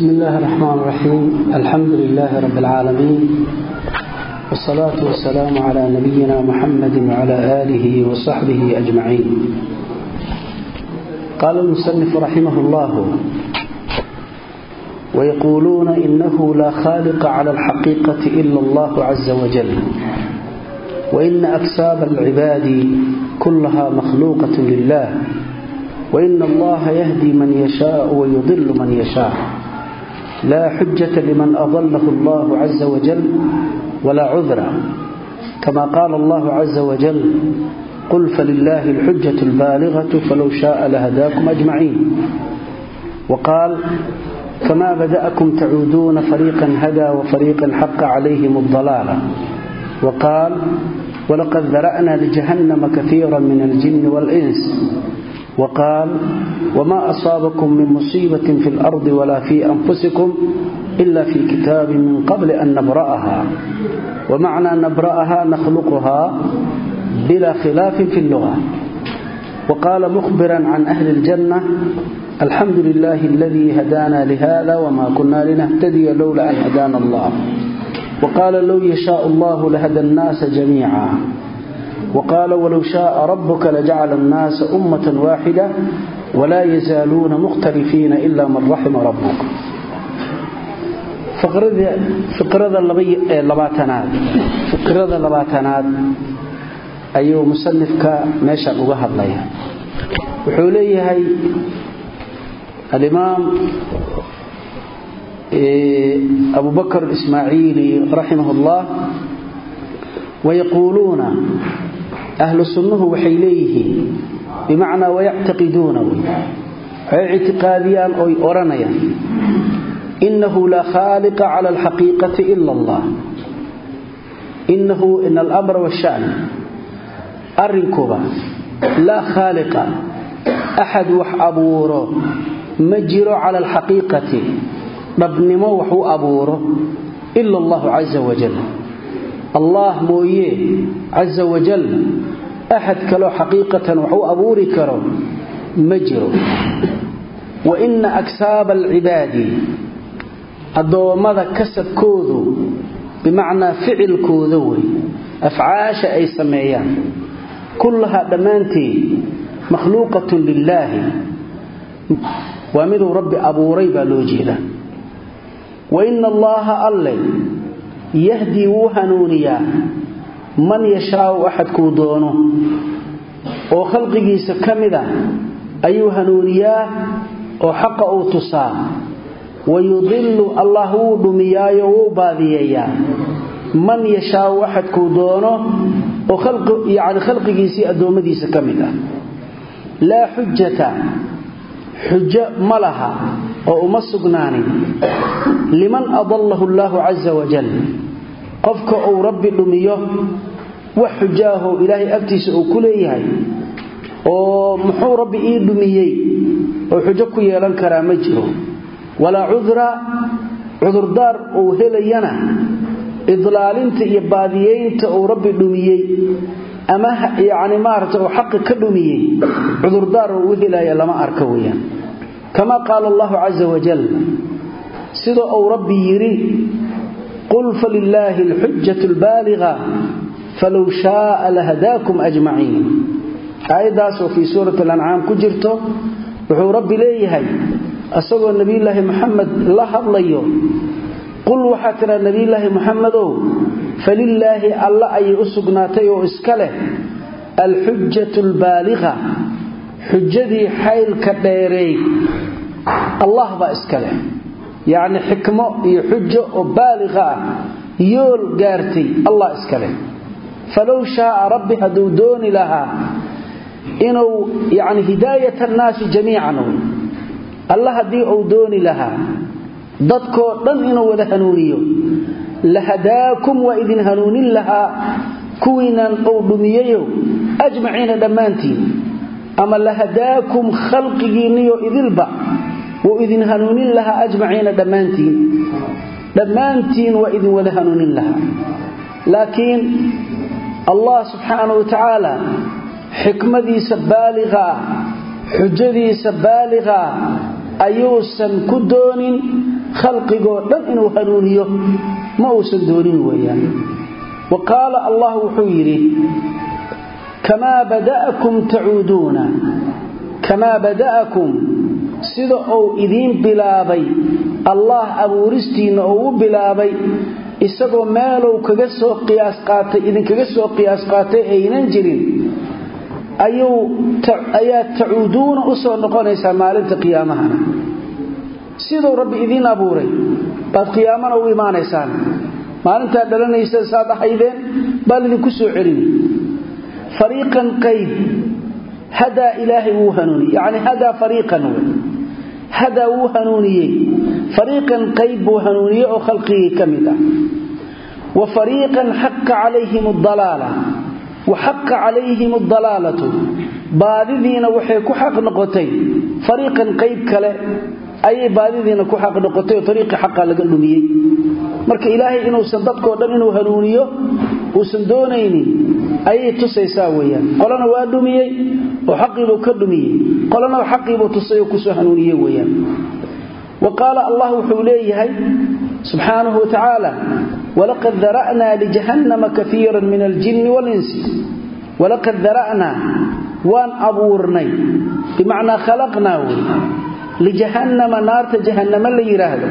بسم الله الرحمن الرحيم الحمد لله رب العالمين والصلاة والسلام على نبينا محمد وعلى آله وصحبه أجمعين قال المسنف رحمه الله ويقولون إنه لا خالق على الحقيقة إلا الله عز وجل وإن أكساب العباد كلها مخلوقة لله وإن الله يهدي من يشاء ويضل من يشاء لا حجة لمن أضله الله عز وجل ولا عذرا كما قال الله عز وجل قل فلله الحجة البالغة فلو شاء لهداكم أجمعين وقال كما بدأكم تعودون فريقا هدى وفريقا حق عليهم الضلالة وقال ولقد ذرأنا لجهنم كثيرا من الجن والإنس وقال وما أصابكم من مصيبة في الأرض ولا في أنفسكم إلا في كتاب من قبل أن نبرأها ومعنى نبرأها نخلقها بلا خلاف في اللغة وقال مخبرا عن أهل الجنة الحمد لله الذي هدانا لهذا وما كنا لنهتدي لولا أن هدانا الله وقال لو يشاء الله لهدى الناس جميعا وقال ولو شاء ربك لجعل الناس أمة واحدة ولا يزالون مختلفين إلا من رحم ربك فقرada labaatanaad fiqrada labaatanaad ayuu musanifka meeshan uga hadlaya wuxuu leeyahay alimaam abu bakr ismaaciili raximah اllah wayaquuluuna ahlu sunnuhu waxay leeyihiin bimacnaa wayactaqiduuna waxay ictiqaadiyaan oy odhanayaan inahu laa khaaliqa cala alxaqiiqati ila allah. Inahu in alamra washan arrinkuba laa khaaliqa. Axad wax abuuro. Ma jiro cala alxaqiiqati. Dhabnimo wax u abuuro. Ila allahu caza wajal allah mooye caza wajal axad kaloo xaqiiqatan wax u abuuri karo ma jiro. Wa ina aksaaba alcibaadi addoommada kasabkoodu bimacnaa ficilkooda wey afcaasha ay sameeyaan kullahaa dhammaanteed makhluuqatun lilaahi waa miduu rabbi abuuray baa loo jeeda wa ina allaaha alle yahdii wuu hanuuniyaa. Man yashaau axadkuu doono oo khalqigiisa ka mida ayuu hanuuniyaa oo xaqa uu tusaa. Wayudilu allah wuu dhumiyaayo wuu baadiyeeyaa. Man yashaau axadkuu doono oo yani khalqigiisii addoommadiisa ka mid ah. Laa xujata xujo ma laha oo uma sugnaanin. Liman adallahu allaahu caza wajal qofka uu rabbi dhumiyo wax xujaahoo ilaahay agtiisa uu ku leeyahay. Oo muxuu rabbi ii dhumiyey? Oo xujo ku yeelan karaa ma jiro. Walaa cudra cudurdaar uu helayana. Idlaalinta iyo baadiyeynta uu rabbi dhumiyey ama yani maarata uu xaqi ka dhumiyey cudurdaar uu u helaya lama arka weyaan kama qaala allahu caza wajal sida uu rabbi yidhi qul falilaahi alxujatu albaaliga falow shaaa lahadaakum ajmaciin aayaddaasoo fii suurati alancaam ku jirto wuxuu rabbi leeyahay isagoo nebiyulaahi muxamed la hadlayo qul waxaa tidhaa nebiyulaahi muxamedow falilaahi alla ayay u sugnaatay oo iska leh alxujatu albaaliga xujadii xaylka dheereey allah baa iska leh. Yacni xikmo iyo xujo oo baaliqa ah yool gaartay allah iska leh. Falow shaaa rabbi hadduu dooni lahaa inuu yani hidaayat annaasi jamiican alla haddii uu dooni lahaa dadkoo dhan inuu wada hanuuniyo lahadaakum waa idin hanuunin lahaa uu dhumiyeyo ajmaciina dhammaantiin. Ama lahadaakum khalqigiinniyo idilba wuu idin hanuunin lahaa ajmaciina dhammaantiin. Dhammaantiin waa idin wada hanuunin lahaa. Laakiin allah subxaana wa tacaala xikmadiisa baaliqa ah xujadiisa baaliqa ah ayuusan ku doonin khalqigoo dhan inuu hanuuniyo ma uusan doonin weeyaan. Wa qaala allah wuxuu yidhi kamaa bada'akum tacuuduuna kamaa bada'akum? Sida uu idiin bilaabay allah abuuristiinna oo u bilaabay isagoo meelow kaga soo qiyaas qaatay idinkaga soo qiyaas qaatay aynan jirin. Ayaa tacuuduuna u soo noqonaysaa maalinta qiyaamahana? Siduu rabbi idiin abuuray baad qiyaamana u imaanaysaan. Maalintaad dhalanaysa saad ahaydeen baa lidinku soo celini fariiqan qayb. Hadaa ilaahay wuu hanuuniyey. Yacni hadaa fariiqan wey. Hadaa wuu hanuuniyey. Fariiqan qayb buu hanuuniyey oo khalqigii ka mid ah. Wa fariiqan xaqa calayhim adalaala wa xaqa calayhim adalaalatu baadidiina waxay ku xaq noqotay fariiqan qayb kale ayay baadidiina ku xaq noqotay oo ariiqii xaqa laga dhumiyey marka ilaahay inuusan dadkoo dhan inuu hanuuniyo uusan doonaynin ayay tusaysaa weyaan qolana waa dhumiyey oo xaqiibuu ka dhumiyey qolana xaqiibuu tusay oo ku soo hanuuniye weyaan wa qaala allah wuxuu leeyahay subxaanahu watacaala walaqad dara'naa lijahannama kaiira min aljinni walinsi. Walaqad dara'naa waan abuurnay. Bimacnaa khalaqnaa wey lijahannama naarta jahannama la yidhaahdo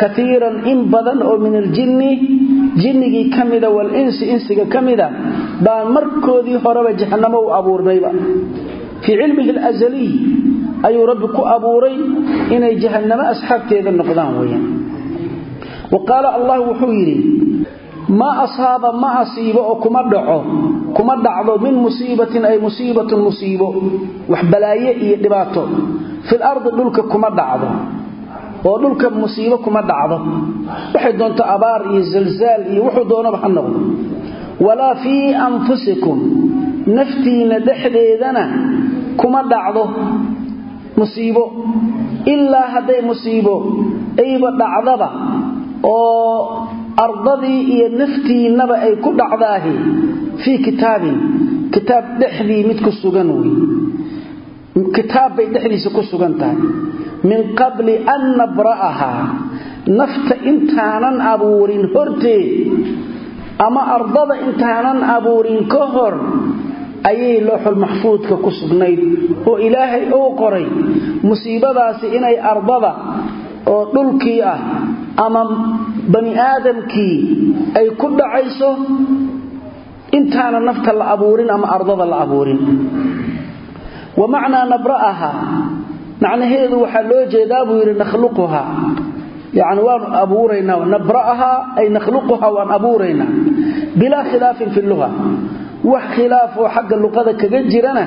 kaiiran in badan oo min aljinni jinnigii ka mida walinsi insiga ka mida baan markoodii horeba jahannamo u abuurnayba fii cilmihi alazaliy ayuu rabbi ku abuuray inay jahannamo asxaabteeda noqdaan weyaan wa qaala allah wuxuu yidhi maa asaaba ma asiibo oo kuma dhaco kuma dhacdo min musiibatin ay musiibatun musiibo wax iyo dhibaato fil ardi dhulka kuma dhacdo oo dhulka musiibo kuma dhacdo waxay doonto abaar iyo zalzaal iyo wuxuu doonaba ha noqdo walaa fii anfusikum naftiinna dhexdeedana kuma dhacdo musiibo ilaa hadday musiibo ayba dhacdaba oo ardadii iyo naftiinnaba ay ku dhacdaahi fii kitaabin kitaab dhexdii mid ku sugan wey kitaab bay dhexdiisa ku sugan tahay. Min qabli an nabra'ahaa nafta intaanan abuurin horteed ama ardada intaanan abuurin ka hor ayay looxul maxfuudka ku sugnayd oo ilaahay uu qoray musiibadaasi inay ardada oo dhulkii ah ama bani aadamkii ay ku dhacayso intaana nafta la abuurin ama ardada la abuurin wa macnaa nabra'aha. Macnaheedu waxaa loo jeedaa buu yidhi nakhluquha. Yacni waanu abuuraynaa nabra'aha ay nakhluquha waan abuuraynaa bilaa khilaafin fi luga wax khilaaf oo xagga luqada kaga jirana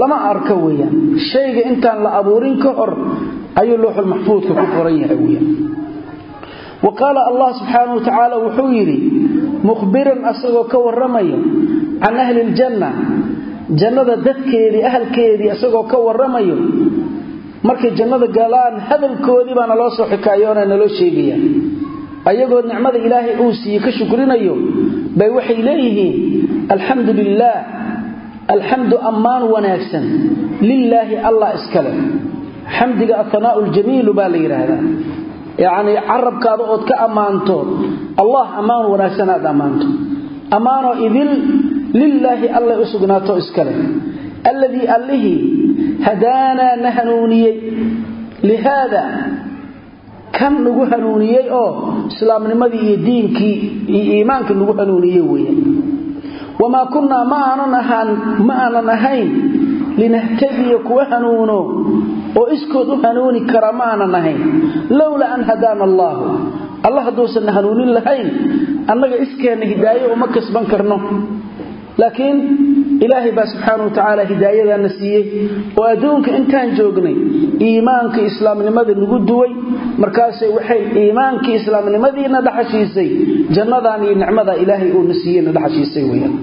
lama arko weeyaan. Shayga intaan la abuurin ka hor ayuu looxul maxfuudka ku qoran yahay weyaan wa qaala allah asagoo ka warramayo can ahli ljanna jannada dadkeedii ahalkeedii isagoo ka warramayo markay jannada galaan hadalkoodii baana loo soo xikaayoona naloo sheegaya ayagoo nicmada ilaahay uu siiye ka shukrinayo bay waxay leeyihiin alxamdu lilaah alxamdu ammaan wanaagsan lilaahi allah iskale xamdiga athanaa'u baa la yidhaahdaa. Yacnii carabkaada ood ka ammaanto allah ammaan wanaagsan ammaanto. Ammaanoo idil lilaahi allay u sugnaato iskale alladii allihii hadaanaa na hanuuniyey. Lihaada kan nagu hanuuniyey oo islaamnimadii iyo diinkii iyo iimaanka nagu hanuuniyey weeye. Wamaa kunnaa ma aanan ahayn linahtadiya kuwa hanuuno oo iskood u hanuuni kara ma aanan ahayn. Lowlaa an hadaana allaahu. Allah hadduusanna hanuunin lahayn annaga iskeenna hidaayo uma kasban karno laakiin ilaahay baa subxaana wa tacaala hidaayadaana siiyey oo adduunka intaan joognay iimaankii islaamnimada nagu duway markaasay waxay iimaankii islaamnimadiina dhaxashiisay jannadan iyo nicmada ilaahay uuna siiyeyna dhaxashiisay weyaan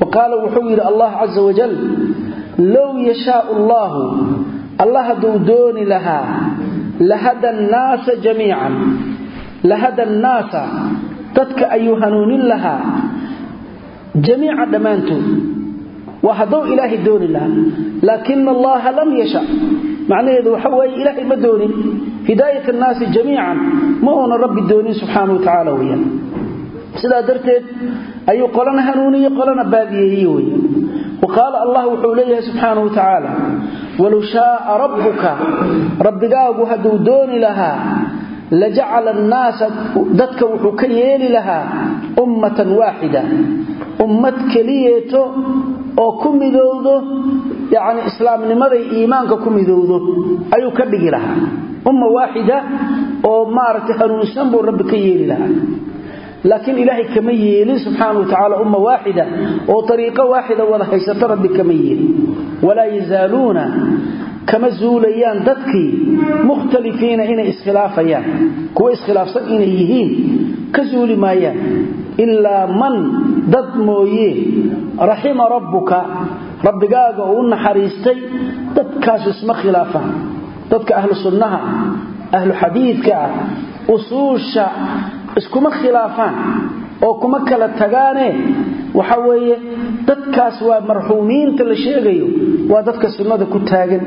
wa wuxuu yidhi allah casa wajal low yashaau allaahu allah hadduu dooni lahaa lahada annaasa jamiican lahada annaasa dadka ayuu hanuunin lahaa jamiica dhammaantood waa hadduu ilaahay dooni lahaa laakina allaha lam yasha macnaheedu waxa weeye ilaahay ma doonin hidaayat annaasi jamiican ma uuna rabbi doonin subxaana wa tacaala weyaan sidaa darteed ayuu qolana hanuuniye qolana baadiyeeye weyan wa qaala allah wuxuu leeyahay subxaana wa tacaala walow shaaa rabbuka rabbigaagu hadduu dooni lahaa lajacala annaasa dadka wuxuu ka yeeli lahaa ummatan waaxida ummad keliyeeto oo ku midowdo yacni islaamnimaday iimaanka ku midowdo ayuu ka dhigi lahaa. Umma waaxida oo maaragtay hanuunsan buu rabbi ka yeeli lahaa. Laakiin ilaahay kama yeelin subxaana wa tacaala umma waaxida oo ariiqo waaxida wada haysato rabbi kama yeelin. Walaa yazaaluuna kama zuulayaan dadkii mukhtalifiina inay iskhilaafayaan. Kuwa iskhilaafsan inay yihiin ka zuuli maayaan. Ilaa man dad mooye raxima rabbuka rabbigaaga uu naxariistay dadkaasu isma khilaafaan dadka ahlu sunnaha ahlu xadiidka ah usuusha iskuma khilaafaan oo kuma kala tagaane. Waxa weeye dadkaas waa marxuumiinta la sheegayo waa dadka sunnada ku taagan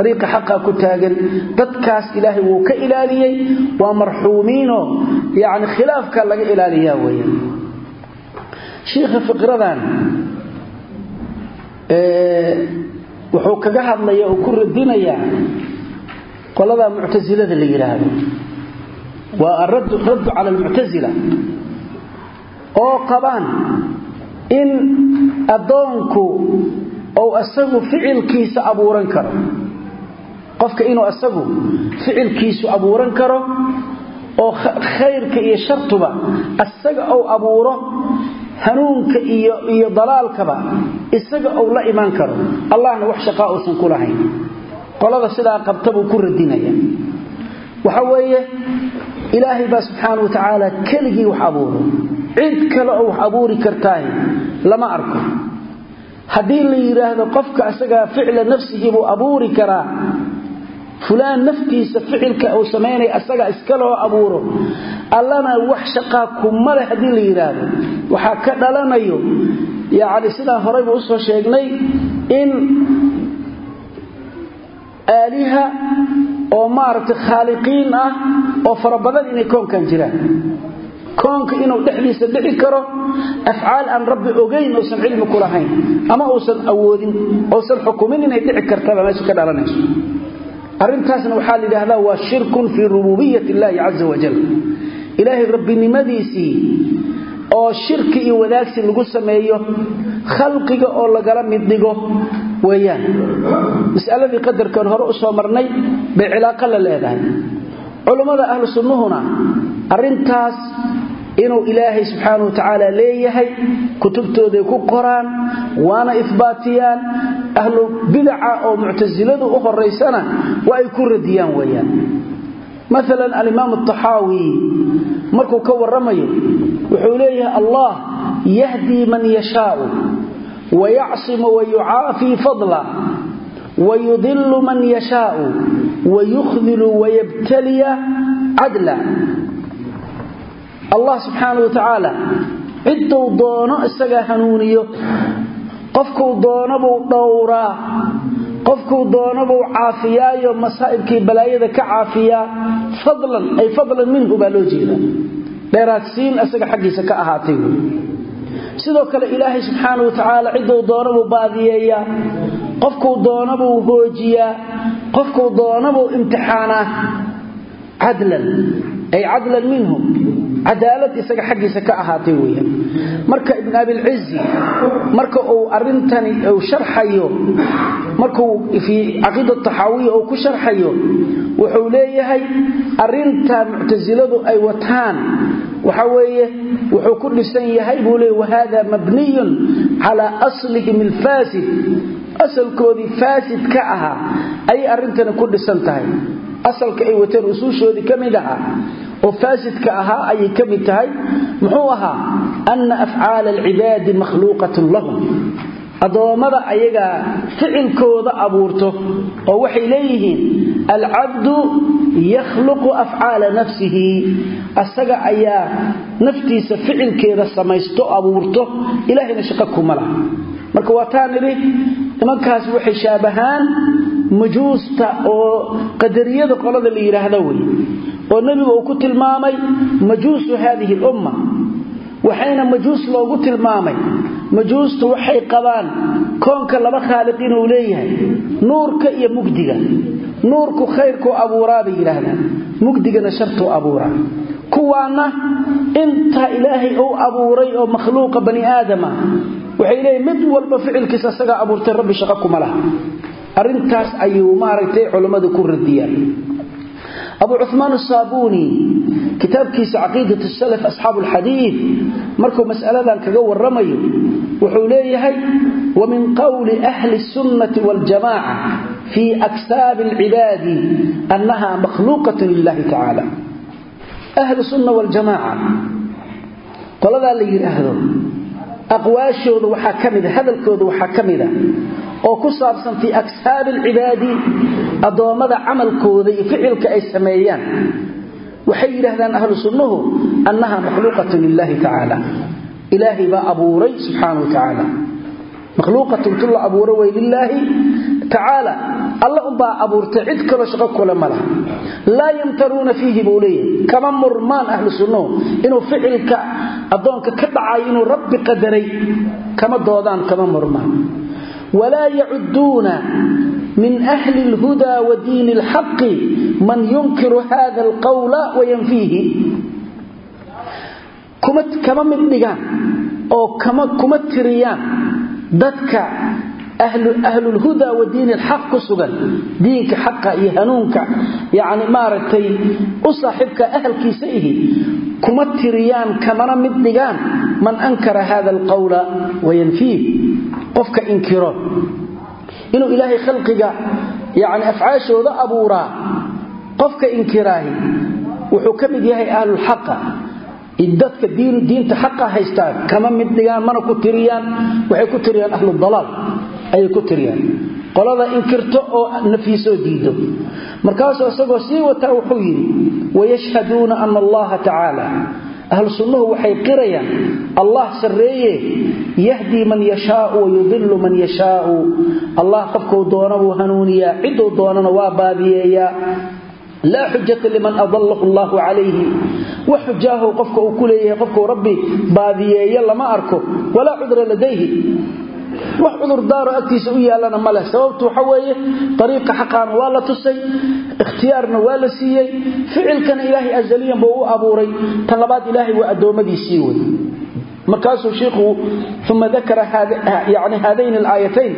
ariiqa xaqa ku taagan. Dadkaas ilaahay wuu ka ilaaliyey waa marxuumiinoo yani khilaafka laga ilaaliyaa weyan shiikha fiqradan wuxuu kaga hadlaya oo ku radinayaa qolada muctasilada la yidhaahdo waa araddu cala almuctasila oo qabaan in addoonku ou asagu ficilkiisa abuuran karo. Qofka inuu asagu ficilkiisu abuuran karo oo khayrka iyo shartuba asaga ou abuuro hanuunka iyo iyo dalaalkaba isaga ou la imaan karo. Allahna wax shaqaa uusan ku lahayn. Qolada sidaa qabta buu ku radinaya. Waxa weeye ilaahay baa subxaana wa tacaala keligii wax abuuro. Cid kale oo wax abuuri kartaah lama arko. Haddii la yidhaahdo qofka asagaa ficla nafsihi buu abuuri karaa fulaan naftiisa ficilka uu samaynaya asagaa iskaloo abuuro. Allana wax shaqaa kuma leh haddii la yidhaahdo waxaa ka dhalanayo yacni sidaan horeyba u soo sheegnay in aaliha oo maaragtay khaaliqiin ah oo fara badan inay koonkan jiraan. Koonka inuu dhexdiisa dhici karo afcaal aan rabbi ogayn uusan cilmi ku lahayn ama uusan awoodin uusan xukumin inay dhici kartaba meesha ka dhalanayso arrintaasna waxaa la waa shirkun fii rububiyat illaahi caza wajal ilaahay rabbinimadiisii oo shirki iyo wadaagsi lagu sameeyo khalqiga oo lagala mid dhigo weeyaan. Masaladii qadarkan hore u soo marnay bay cilaaqo la leedahay. Culummada ahlu sunnuhuna arrintaas inuu ilaahay subxaana wa tacaala leeyahay kutubtooday ku qoraan waana ihbaatiyaan ahlu bidaca oo muctasiladu u horaysana waa ay ku radiyaan weeyaan. Maalan alimaam ataxaawi markuu ka warramayo wuxuu leeyahay allah yahdii man yashaau wayacsimu wayucaafii fadla wayudilu man yashaau wayukhdilu wayabtaliya cadla allah subxaana wa tacaala cidduu doono isagaa hanuuniyo qofkuu doonabuu dhowraa qofkuu doonabuu caafiyaayo masaa'ibkii balaayada ka caafiyaa fadlan ay fadlan minhu baa loo jeedaa. Dheeraadsiin isaga xaggiisa ka ahaatay sidoo kale ilaahay subxaana wa tacaala cidduu doonabuu baadiyeeyaa qofkuu doonabuu hoojiyaa qofkuu doonabuu imtixaanaa. Cadlan ay cadlan minhu cadaalad isaga xaggiisa ka ahaatay weyaan marka ibn abilcizi marka uu arintani uu sharxayo markuu fii caqiida taxaawiya uu ku sharxayo wuxuu leeyahay arinta muctasiladu ay wataan. Waxa weeye wuxuu ku dhisan yahay buu leey wahada mabniyun calaa aslihim alfaasid. Asalkoodii faasid ka ahaa ayay arrintani ku tahay asalka ay wateen usuushoodii ka mid ahaa oo faasidka ahaa ayay ka mid tahay muxuu ahaa anna afcaala alcibaadi makhluuqatun lahum. Addoommada ayagaa ficilkooda abuurto oo waxay leeyihiin alcabdu yakhluqu afcaala nafsihi. Asaga ayaa naftiisa ficilkeeda samaysto abuurto ilaahayna shaqo kuma laha. Marka waa taa nidhi nimankaas waxay shaabahaan majuusta oo qadariyada qolada la yidhaahda wey oo nebigu uu ku tilmaamay majuusu haadihi lumma. Waxayna majuus loogu tilmaamay. Majuustu waxay qabaan koonka laba khaaliq inuu leeyahay nuurka iyo mugdiga. Nuurku khayrkuu abuuraa bay yidhaahdaan mugdigana shartuu abuuraa. Kuwaana inta ilaahay uu abuuray oo makhluuqa bani aadama waxay leeyihiin mid walba ficilkiisa asagaa abuurtay rabbi shaqo kuma laha arrintaas ayuu maaragtay culammadu ku radiyaan abu cumaan asaabuni kitaabkiisa caqiidat salaf asxaabu alxadiid markuu mas'aladan kaga warramayo wuxuu leeyahay wa min qowli ahli sunnati waljamaca fii aksaabi alcibaadi annaha makhluuqat lilahi tacaala ahlu sunna waljamaaca qoladaa la yidhaahdo aqwaashooda waxaa ka mida hadalkooda waxaa ka mida oo ku saabsan fii aksaabi alcibaadi addoommada camalkooda iyo ficilka ay sameeyaan. Waxay yidhaahdaan ahlu sunnuhu annaha makhluuqatun lilahi tacaala. Ilaahay baa abuuray subxaana wa tacaala. Makhluuqatun tu la abuura way lilaahi tacaala alla unbaa abuurtay cid kaloo shaqo kule ma laha. Laa yamtaruuna fiihi buu leeyahay. Kama murmaan ahlu sunnuhu inuu ficilka addoonka ka dhacayo inuu rabbi qadaray kama doodaan kama murmaan. Walaa yacuduuna min ahli اlhuda wa diini اlxaqi man yunkiru hada alqawla wayanfiihi kama mid dhigaan oo kuma tiriyaan dadka ahlulhuda wa diini alxaq ku sugan. Diinka xaqa iyo hanuunka. Yani maaragtay u saaxiibka ahalkiisa ihi. Kuma tiriyaan kamana mid dhigaan. Man ankara hada alqawla wayanfiih qofka inkiro. Inuu ilaahay khalqiga yani afcaashooda abuuraa. Qofka inkiraahi wuxuu ka mid yahay ahlulxaqa dadka diinta xaqa haystaan kama mid dhigaan mana ku ayay ku tiriyaan. Qolada inkirto oo nafyisoo diido. Markaasuu isagoo sii wataa wuxuu yidhi wayashhaduuna ana allaha tacaala. Ahlu sunnuhu waxay qirayaan allah sarreeye yahdii man yashaau wayudilu man yashaau. Allah qofkuu doona buu hanuuniyaa ciduu doonana waa baadiyeeyaa laa xujata liman adalahu allahu calayhi. Wax xujaahu qofka uu ku leeyahay rabbi baadiyeeyo lama arko. Walaa cudra ladayhi wax cudurdaaro agtiisa u yaallana ma leh. Sababtu waxa weeye ariiqa xaqaana waa la tusay ikhtiyaarna waa la siiyey ficilkana ilaahay azaliyan buu u abuuray. Tan labaad ilaahay waa addoommadiisii wey markaasuu shiikhu uma dakara yani haadayn alaayatayn.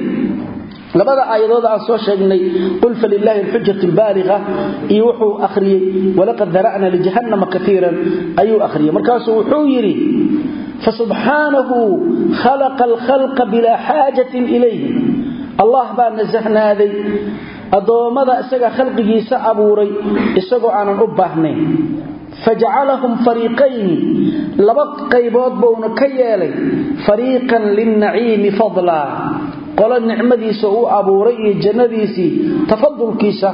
Labada aayadood aan soo sheegnay qul falilaahi alxujat lbaaliqa iyo wuxuu akhriyey walaqad dara'na lijahannama kaiiran ayuu akhriyey. Markaasuu wuxuu yidhi fasubxaanahu khalaqa alkhalqa bilaa xaajatin ilayhi allah baa nasahnaaday addoommada isaga khalqigiisa abuuray isagoo aanan u baahnayn fajacalahum fariiqayni laba qaybood buuna ka yeelay fariiqan lilnaciimi fadlaa qolo nicmadiisa uu abuuray iyo jannadiisii tafadulkiisa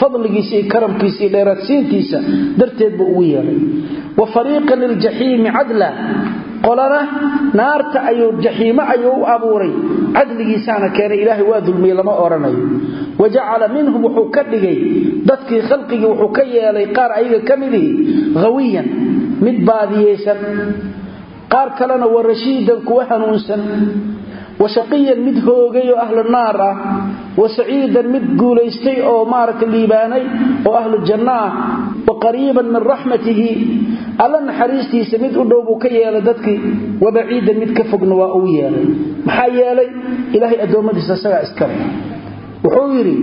fadligiisa iyo dheeraadsiintiisa darteed ugu yeelay. Wa fariiqan liljaxiimi cadla qolana naarta ayuu jaxiimo ayuu u abuuray. Cadligiisaana keenay ilaahay waa dulmiyey lama odhanayo wa jacala minhum wuxuu ka dhigay dadkii khalqigii wuxuu ka yeelay qaar ayaga ka midihi hawiyan mid baadiyeysan qaar kalena wa rashiidan kuwa hanuunsan wa shaqiyan mid hoogay oo ahlu naar ah. Wa saciidan mid guulaystay oo maaragta liibaanay oo ahlu janno ah wa qariiban min raxmatihi. Alla naxariistiisa mid u dhow buu ka yeelay dadkii. Wa baciidan mid ka fogna waa uu yeelay. Maxaa yeelay? Ilaahay addoommadiisa isagaa iskale wuxuu yidhi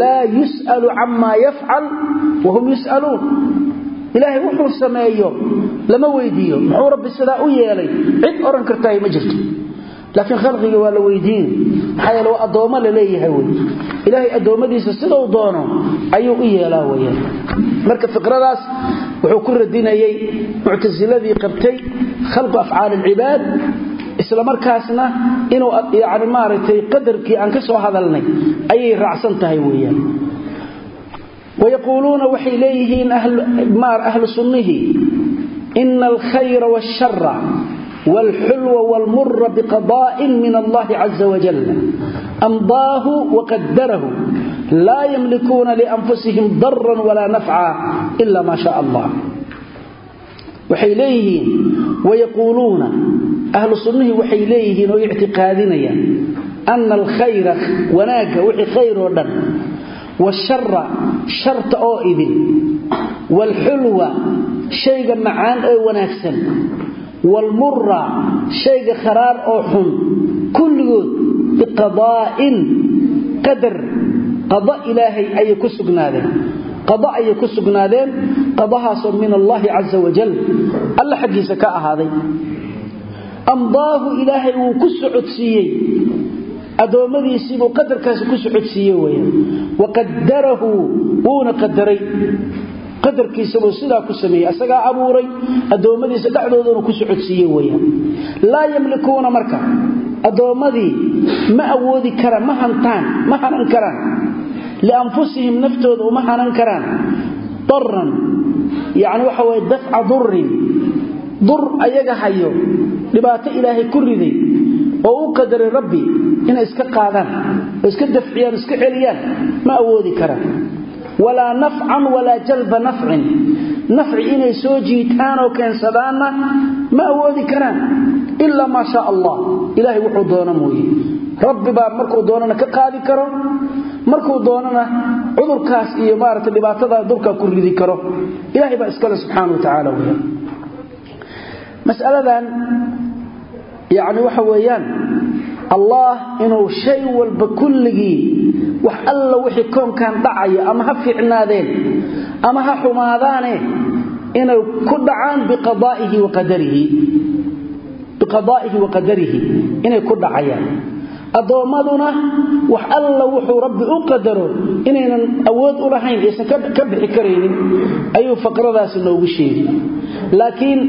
laa yus'alu camaa yafcal wahum yus'aluun. Ilaahay wuxuu ma jirto laakiin khalqiga waa la weydiini maxaa yeele waa addoommo la leeyahay wey ilaahay addoommadiisa siduu doono ayuu u yeelaa weyaan marka fiqradaas wuxuu ku radinayey muctasiladii qabtay khalqu afcaali alcibaad isla markaasna inuu yani maaragtay qadarkii aan ka soo hadalnay ayay raacsan tahay weeyaan wayaquuluuna waxay leeyihiin ahlu sunnihi ina alkhayra washara wاlxulwa wاlmura bqadاء min allahi caza wajal amdaahu waqadarahu laa yamlikuuna lianfusihim daran walaa nafca ila maa shaa allah waxay leeyihiin wayaquuluuna ahlu sunnihii waxay leeyihiin oo ictiqaadinayaan ana alkhayra wanaagga wixii khayr oo dhan washara sharta oo idin waalxulwa shayga macaan ee wanaagsan waalmura shayga kharaar oo xun kulligood biqadaa'in qadar qada ilaahay ayay ku sugnaadeen qada ayay ku sugnaadeen qadahaasoo min allaahi casa wajal alla xaggiisa ka ahaaday amdaahu ilaahay wuu ku socodsiiyey addoommadiisiibuu qadarkaasi ku socodsiiye weyaan waqadarahu wuuna qadaray qadarkiisabuu sidaa ku sameeyey asagaa abuuray addoommadiisa dhexdooduna ku socodsiiye weyaan laa yamlikuuna marka addoommadii ma awoodi karaan ma hantaan ma hanan karaan. Lianfusihim naftooda uma hanan karaan. Daran yacni waxa waye dafca durin dur ayaga hayo dhibaato ilaahay ku riday oo u qadaray rabbi inay iska qaadaan oo iska dafciyaan iska celiyaan ma awoodi karaan walaa nafcan walaa jalba nafcin. Nafci inay soo jiitaan oo keensadaanna ma awoodi karaan ilaa maa shaa allah. Ilaahay wuxuu doono mooye. Rabbi baa markuu doonana ka qaadi karo markuu doonana cudurkaas iyo maarata dhibaatada durkaa ku ridi karo. Ilahay baa iskale subxaana wa tacaala weya masaladan yacni waxa weeyaan allah inuu shay walba kulligii wax alla wixii koonkan dhacaya ama ha fiicnaadeen ama ha xumaadaane inay ku dhacaan biqadaa'ihi wa qadarihi inay ku dhacayaan. Addoommaduna wax alla wuxuu rabbi u qadaro inaynan awood u lahayn aysan ka bixi karaynin ayuu faqradaasi noogu sheegi laakiin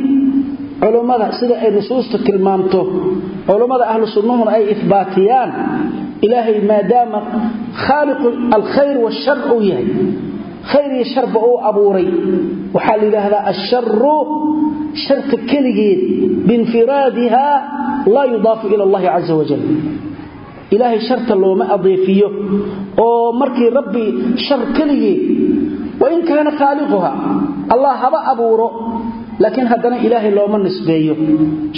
culummada sida ay nusuusta tilmaamto culummada ahlu sunnuhuna ay ihbaatiyaan ilaahay maadaama khaaliqu alkhayr washar uu yahay khayr iyo sharba uu abuuray waxaa la yidhaahdaa asharu sharta keligeed biinfiraadiha laa yudaafu ila allahi caza wajal ilaahay sharta looma adeefiyo oo markii rabbi shar keligeed wain kaana khaaliquha allah haba abuuro laakiin haddana ilaahay looma nisbeeyo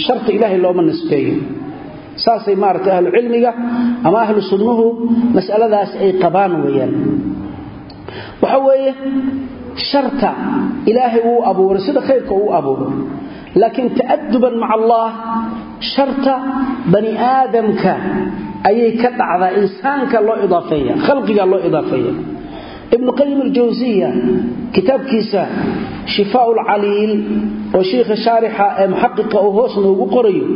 sharta ilaahay looma nisbeeyo saasay maaragtay ahlu cilmiga ama ahlu sunnuhu mas'aladaas ay qabaan weeyaan. Waxa weeye sharta ilaahay wuu abuuray sida khayrka uu abuuro laakiin ta'aduban maca allah sharta bani aadamka ayay ka dhacdaa insaanka loo idaafeeya khalqiga loo idaafeeya ibnu qayim aljawsiya kitaabkiisa shifaa lcaliil oo shiikha shaarixa ee muxaqiqa uu hoos noogu qorayo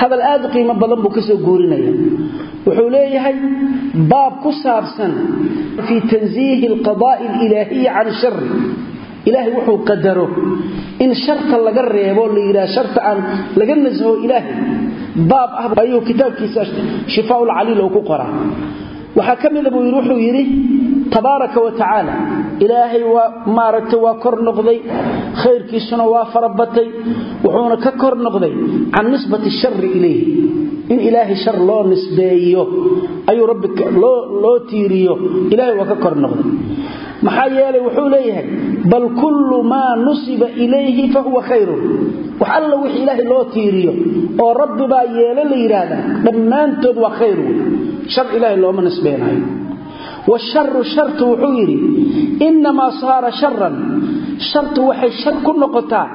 hadal aad u qiimo badan buu ka soo guurinaya wuxuu leeyahay baab ku saabsan fii tansiihi alqadaa'i alilaahiyi can shari ilaahay wuxuu qadaro in sharta laga reebo la yidhaha sharta aan laga nasaho ilaahay. Baab ah kitaabkiisa shifaa lcaliil oo ku qoraa waxaa ka mida buu wuxuu yidhi tabaaraka wa tacaala ilaahay waa maaragtay waa kor noqday khayrkiisuna waa farabatay wuxuuna ka kor noqday can nisbati shari ilayh in ilaahay shar loo nisbeeyo ayuu rabbi loo tiiriyo ilaahay waa ka kor noqday. Maxaa yeelay wuxuu leeyahay bal kullu maa nusiba ilayhi fahuwa khayrun wax alla wix ilaahay loo tiiriyo oo rabbi baa yeelo la yidhaahdaa dhammaantood waa khayr wey shar ilaahay looma nisbeenayo washaru shartu wuxuu yidhi innamaa saara sharan shartu waxay shar ku noqotaa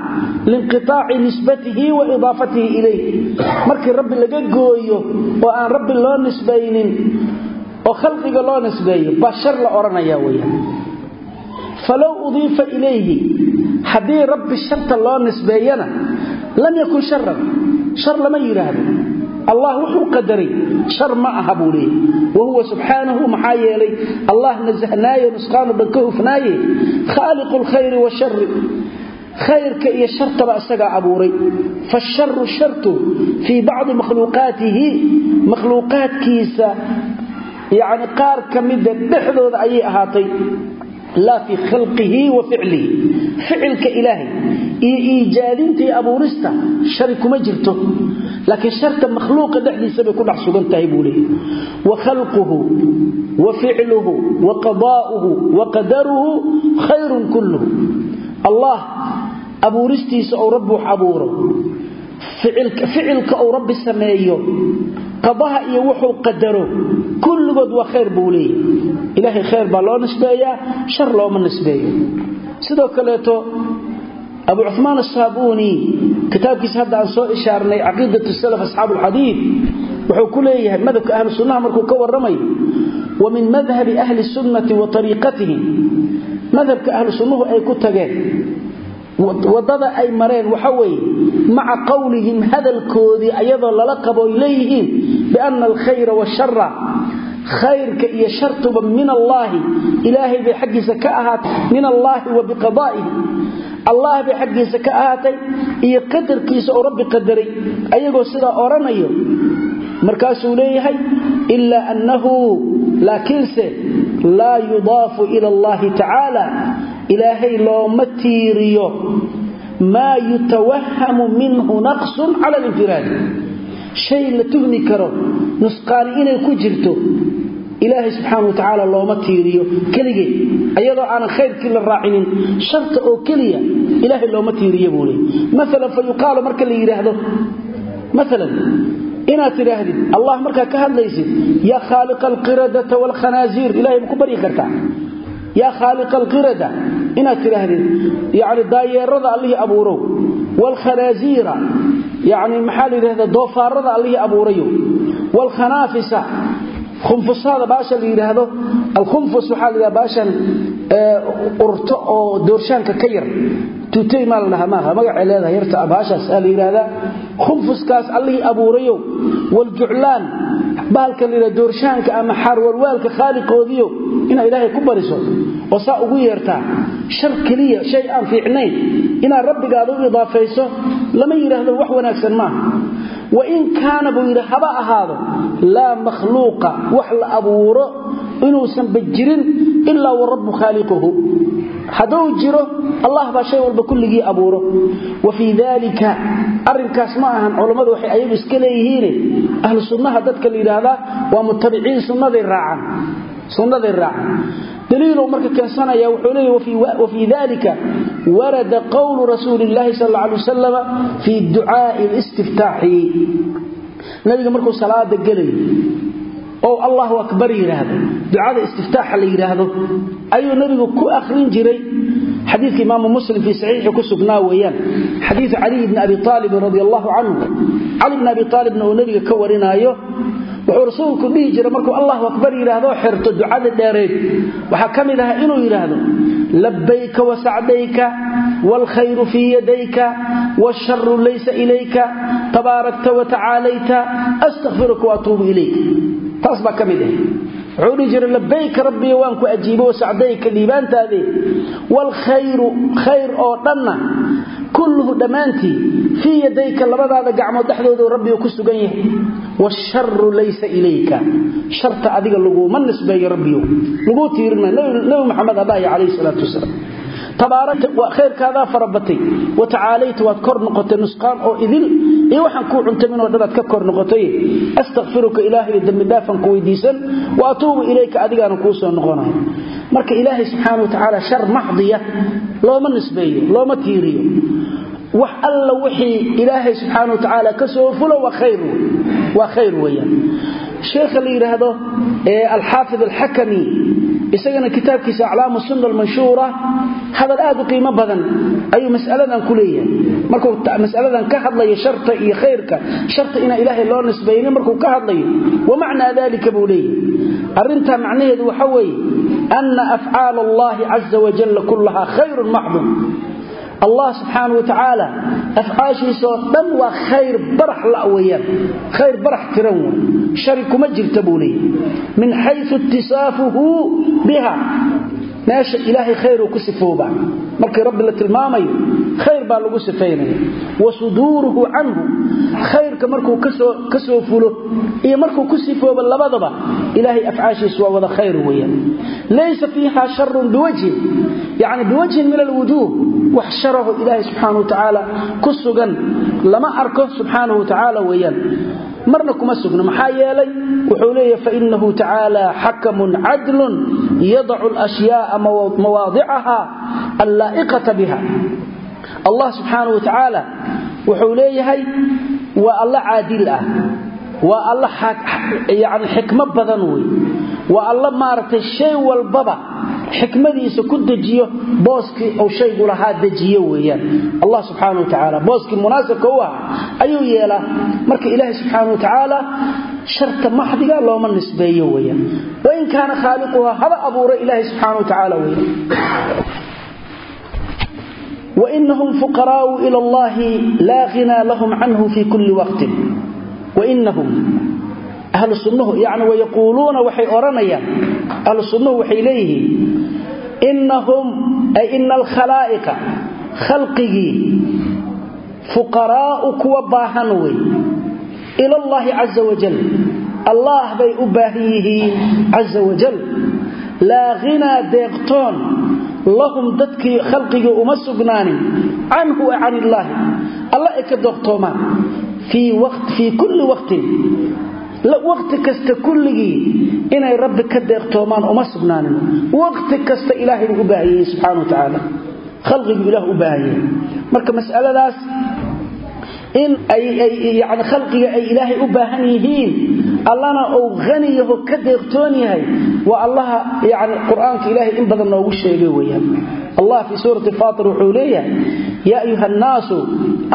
liinqitaaci nisbatihi wa idaafatihi ilayh. Markii rabbi laga gooyo oo aan rabbi loo nisbaynin oo khalqiga loo nisbeeyo baa shar la odhanaya weyaan falow udiifa ilayhi haddii rabbi sharta loo nisbeeyana lam yakun sharan shar lama yidhaahdo allah wuxuu qadaray shar ma aha buu leeyay wahuwa subxaanahu maxaa yeelay allah nasahnaayo nusqaanu dhan ka hufnaaye khaaliqu lkhayri washari khayrka iyo shartaba isagaa abuuray. Fasharu shartu fii bacdi makhluuqaatihi makhluuqaadkiisa yacni qaar dhexdooda ayay ahaatay laa fii khalqihi wa ficlihi ficilka ilaahay iyo iijaadintii abuurista shari kuma jirto. Laakiin sharta makhluuqa dhexdiisa bay ku dhex sugan tahay buu leeyay wa khalquhu wa ficluhu wa qadaa'uhu wa qadaruhu allah abuuristiisa ou rabbi wax abuuro ficilka sameeyo qadaha iyo wuxuu qadaro. Kulligood waa khayr buu leeyahy ilaahay khayr baa loo nisbeeyaa shar looma nisbeeyo. Sidoo kaleeto abu cumaan asaabuuni kitaabkiisa hadda aan soo ishaarnay caqiidat salaf asxaabu alxadiid wuxuu ku leeyahay madhabka ahlu sunnaha markuu ka warramayo wa min madhabi ahli sunnati wa ariiqatihim madhabka ahlu sunnuhu ay ku tageen waddada ay mareen waxa weeye maca qowlihim hadalkoodii ayadoo lala qabo ay leeyihiin biana alkhayra washara khayrka iyo shartuba min allaahi. Ilaahay bay xaggiisa ka ahaatay min allaahi wa biqadaa'ihi. Allah bay xaggiisa ka ahaatay iyo qadarkiisa oo rabbi qadaray. Ayagoo sidaa odhanayo markaasuu leeyahay ilaa annahu laakiinse laa yudaafu ila allahi tacaala ilaahay looma tiiriyo maa yutawahamu minhu naqsun cala alinfiraadi shay la tuhmi karo nusqaani inay ku jirto ilaahay subxaana wa tacaala looma tiiriyo keligee ayadoo aanan khayrkii la raacinin sharta oo keliya ilaahay looma tiiriyo buu leey maalan fa yuqaalu marka la yidhaahdo maalan inaad tidhaahdid allah markaa ka hadlaysid yaa khaaliqa alqiradata waalkhanaasiir ilahay ku baryi kartaa yaa khaaliqa alqirada inaad tidhaahdid yani daayeerada allihii abuurow waalkhanaasiira yani maxaa la yidhahda doofaarada allihii abuurayo waalkhanaafisa khunfusada baasha la yidhaahdo alkhunfus waxaa la yidhahda baashan urto oo doorshaanka ka yar. Tutay maa la dhahaa maaha magacay leedahay yarta baashaas aa la yidhaahdaa khunfuskaas allihii abuurayo waljuclaan bahalka la yidhahda doorshaanka ama xaarwalwaalka khaaliqoodiyo inaad ilaahay ku bariso oo saa ugu yeertaa shar keliya shay aan fiicnayn inaad rabbigaada u idaafayso lama yidhaahdo wax wanaagsan maaha wain kaana buu yidhi haba ahaado laa makhluuqa wax la abuuro inuusanba jirin ilaa wa rabbu khaaliquhu hadduu jiro allah baa shay walba kulligii abuuro wa fii dalika arinkaas ma ahan culammadu waxay ayagu iska leeyihiine ahlu sunnaha dadka la yidhaahdaa waa mutabiciin sunnaday raacan daliiluu marka keensanaya wuxuu leeyahy wafii dalika warada qowlu rasuuli illaahi sal alla alay wasalam fii ducaai listiftaaxi nabiga markuu salaada gelayo oo allahu akbar yidhaahdo ducada istiftaaxa la yidhaahdo ayuu nabigu ku akhrin jiray. Xadiidka imaamu muslim fii saxiixi ku sugnaa weeyaan. Xadiidu caliy bni abi aalibin radi allahu canhu cali bni abi aalibna uu nabiga ka wuxuu rasuulku dhihi jiray markuu allahu akbar yidhaahdo xirto ducada dheereed. Waxaa ka mid ahaa inuu yidhaahdo labbayka wasacdayka waalkhayru fii yadayka waasharu laysa ilayka tabaarakta watacaalayta astakfiruka waatuubu ilayk. Taas baa ka mid ah. Wuxuu dhihi jiray labayka rabbiyo waan ku ajiibo wasacdayka dhiibaantaade waalkhayru khayr oo dhanna kulluhu dhammaantii fii yadayka labadaada gacmood dhexdoodu rabbigu ku sugan yahay. Waasharu laysa ilayka. Sharta adiga laguma nisbeeyo rabbiyo laguu tiirina nabi maxamed adhaya calayhi salaatu wasalaam tabaaraka waa khayrkaadaa farabatay. Wa tacaalayta waad kor noqotay nusqaan oo idil. Iyo waxaan kuu cuntaminoo dhanaad ka kor noqotay. Astakfiruka ilaahay dembidhaafan ku weydiisan. Wa atuubu ilayka adigaana kuu soo noqonayo marka ilaahay subxaana wa tacaala shar maxdiya looma nisbeeyo looma tiiriyo. Wax alla wixii ilaahay subxaana waa khayr weeyaan sheekha la yidhaahdo alxaafid alxakami isagana kitaabkiisa aclaamu sunna almanshuura hadal aad u qiimo badan ayuu mas'aladan ku leeyahay. Markuu mas'aladan ka hadlayo sharta iyo khayrka sharta inaa ilaahay loo nisbaynin markuu ka hadlayo wa macnaa dalika buu leeyahay. Arrintaa macnaheedu waxa weeye ana afcaal allahi caza wajalla kullahaa allah subxaanau wa tacaala afcaashiisaoo dhan waa khayr barax la weyaan khayr barax tiran wey shari kuma jirta buu leeyahy min xayu itisaafuhu biha meesha ilaahay khayruu ku sifoobaa markii rabbi la tilmaamayo khayr baa lagu sifaynaya. Wa suduuruhu canhu khayrka markuu ka soo fulo iyo markuu ku sifoobo labadaba ilaahay afcaashiisu waa wada khayr weeyaan. Laysa fiiha sharun biwajhin yani biwajhin min alwujuuh wax sharaho ilaahay subxaanahu marna kuma sugno. Maxaa yeelay wuxuu leeyahy fainahu tacaala xakamun cadlun yadacu alashyaaa mawaadicaha allaa'iqata biha. Allah subxaana wa tacaala wuxuu leeyahay waa alla caadil ah waa alla xikmo badan wey waa alla maaragtay shay walbaba xikmadiisa ku dejiyo booskii uu shaygu lahaa dejiyo weeyaan. Allah subxaana wa tacaala booskii munaasabka u ayuu yeelaa. Marka ilaahay subxaana wa tacaala sharta maxdiga looma nisbeeyo weeyaan. Wain kaana khaaliquha haba abuuray ilaahay subxaana wa tacaala weeyaan. Wainahum fuqaraau ila allahi laa ghinaa lahum canhu fi kulli waqtin. Wainahum ahlu sunnuhu yani wayaquuluuna waxay odhanayaan. Ahlu sunnuhu waxay leeyihiin innahum ay ina alkhalaa'iqa khalqigii fuqaraa'u kuwa baahan wey ila allahi caza wajal allaah bay u baahan yihiin caza wajal laa ghinaa deeqtoon lahum dadkii khalqigii uma sugnaanin canhu a can illaahi alla ay ka waqti kasta kulligii inay rabbi ka deeqtoomaan uma sugnaanin. Waqti kasta ilaahay u baahan yahay subxana wa tacaala khalqigu ilaah u marka mas'aladaas in yani khalqiga ay ilaahay u baahan yihiin allana uu hani yaho ka deeqtoon yahay waa allaha yani qur'aanka ilaahay in badan noogu sheegay weeyaan. Allah fii suurati faatir wuxuu leeyahay yaa ayuha annaasu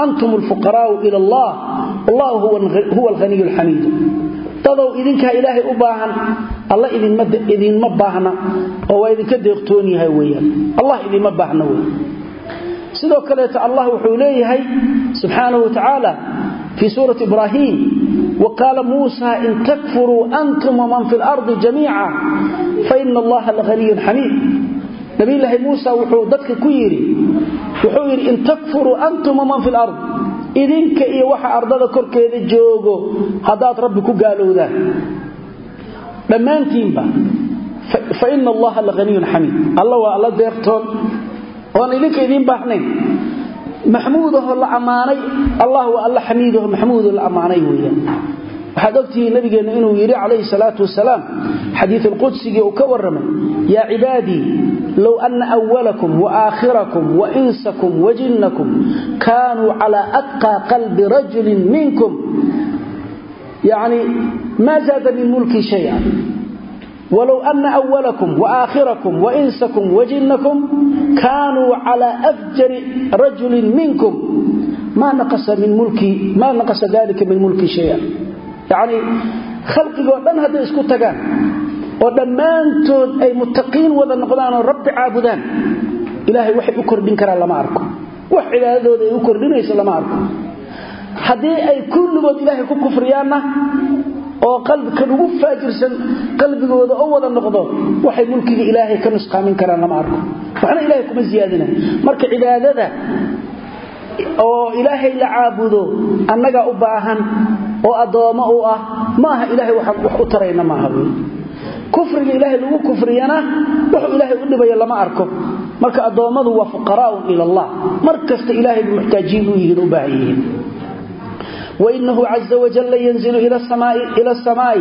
antum alfuqaraa'u ila allah allahu huwa alghaniyu alxamiidu dadow idinkaa ilaahay u baahan alla idinma baahna oo waa idinka deeqtoon yahay weyaan allah idinma baahna wey sidoo kaleeto allah wuxuu leeyahay subxaanahu wa tacaala fii suurati ibraahim wa qaala muusa in takfuruu antum waman fi lardi jamiica faina allaha lahaniyun xamiid nabilaahi muusa wuxuu dadka ku yidhi wuxuu yidhi in takfuruu antum waman fi lard idinka iyo waxa ardada korkeeda joogo haddaad rabbi ku gaalowdaan dhammaantiinba fa ina allaha lahaniyun xamiid. Alla waa alla deeqtoon oon idinka idiin baahnayn. Maxmuudaho la ammaanay allah waa alla xamiidaho maxmuudo la ammaanay weeyaan. Waxaad ogtihiin nabigeenna inuu yidhi calayhi salaatu wasalaam xadiid alqudsigii uu ka warramay yaa cibaadii low anna awalakum waaaakhirakum wainsakum wajinnakum kaanuu calaa atqaa qalbi rajulin minkum yani maa zaada min mulkii shaya wlow ana awalakum waaaakhirakum wainsakum wajinnakum kaanuu calaa afjari rajulin minkum maa naqasa dalika min mulki shaya yacni khalqigoo dhan hadday isku tagaan oo dhammaantood ay muttaqiin wada noqdaan oo rabbi caabudaan ilaahay waxay u kordhin karaan lama arko. Wax cibaadadooda ay u kordhinayso lama arko. Haddii ay kulligood ilaahay ku kufriyaanna oo qalbika ugu faajirsan qalbigooda oo wada noqdo waxay mulkiga ilaahay ka nusqaamin karaan lama arko. Waxna ilahay kuma siyaadina marka cibaadada oo ilaahay la caabudo annaga u baahan oo addoommo u ah maaha ilaahay waxaan wax u tarayna maaha kufriga ilaahay lagu kufriyana wuxuu ilaahay u dhibaya lama arko. Marka addoommadu waa fuqaraa'un ila allah. Mar kasta ilaahayba muxtaajiin u yihiin u baahan yihiin. Winahu caza wajalla yanzilu ila asamaai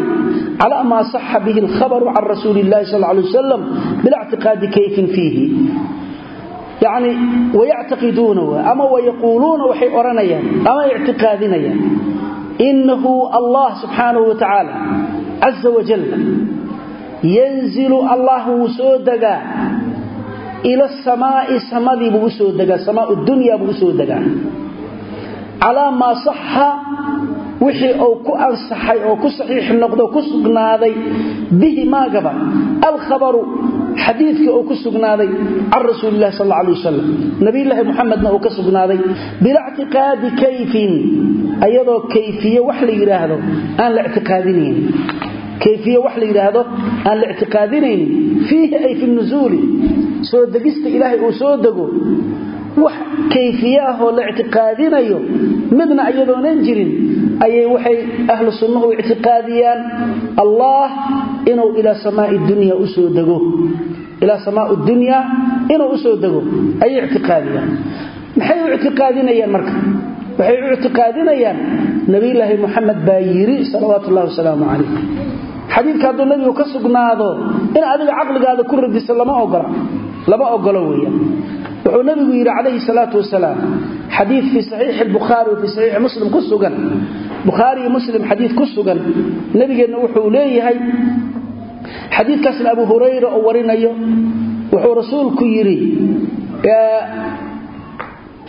cala maa saxa bihi alkhabaru can rasuuli illahi sal lay wasalam bilactiqaadi kayfin fiihi. Yacni wayactiqiduuna ama wayaquuluuna waxay odhanayaan ama ictiqaadinayaan inahu allah subxaanahu wa tacaala caza wajalla yanzilu allah wuu soo degaa. Ila samaai samadii bugu soo degaa. Samaa dunyaa bugu soo degaa. Calaa maa saxa wixii uu ku ansaxay oo ku saxiix noqdo ku sugnaaday bihi maagaba alkhabaru xadiidkii uu ku sugnaaday can rasuulilahi sal alla alay wasalam nabiyulaahi muxamedna uu ka sugnaaday bilactiqaadi kayfin ayadoo kayfiye wax la yidhaahdo aan la ictiqaadinayn kayfiye wax la yidhaahdo aan la ictiqaadinaynin fiihi ay fi nusuuli soo degista ilaahay uu soo dego wax kayfiye ah oo la ictiqaadinayo midna iyadoonan jirin ayay waxay ahlu sunnuhu ictiqaadiyaan allah inuu ilaa samaai dunya u soo dego. Ilaa samaa dunya inuu u soo dego ayay ictiqaadiyaan. Maxay u ictiqaadinayaan marka? Waxay u ictiqaadinayaan nabilaahi baa yiri salawaatu ullahi xadiidka hadduu nabigu ka sugnaado in adiga caqligaada ku radiso lama ogolo weeyaan. Wuxuu nabigu yidhi calayhi salaatu wasalaam xadiid fii saxiixi lbukhaari wa fii muslim ku sugan bukhaari iyo muslim xadiid ku sugan nabigeenna wuxuu leeyahay xadiidkaasna abu hurayra oo warinayo. Wuxuu rasuulku yidhi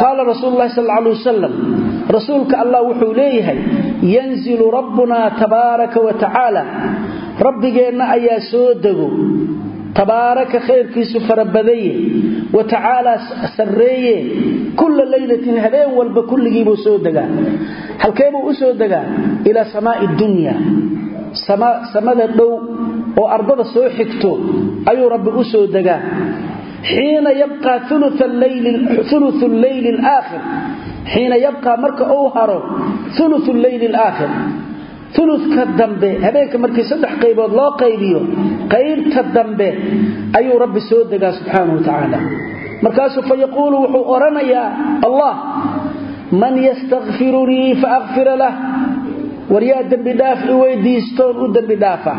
qaala rasuulu lahi sal alay wasalam rasuulka allah wuxuu leeyahay yanzilu rabbuna tabaaraka wa tacaala rabbigeenna ayaa soo dego. Tabaaraka khayrkiisu farabadaye wa tacaalaa sarreeye. Kulla laylatin habeen walba kulligiibuu soo degaa. Halkeebuu u soo degaa? Ilaa samaai dunya. Samada dhow oo ardada soo xigto ayuu rabbi u soo degaa. Xiina yabqaa ulu leyli aakhir xiina yabqaa marka uu haro ulu leyli alaakhir uluka dambe habeenka markii saddex qaybood loo qaybiyo qaybta dambe ayuu rabbi soo degaa subxaanahu wa tacaala. Markaasuu fa yaquulu wuxuu odhanayaa allah man yastakfirunii faakfira lah war yaa dembidhaaf i weydiistoon u dembidhaafa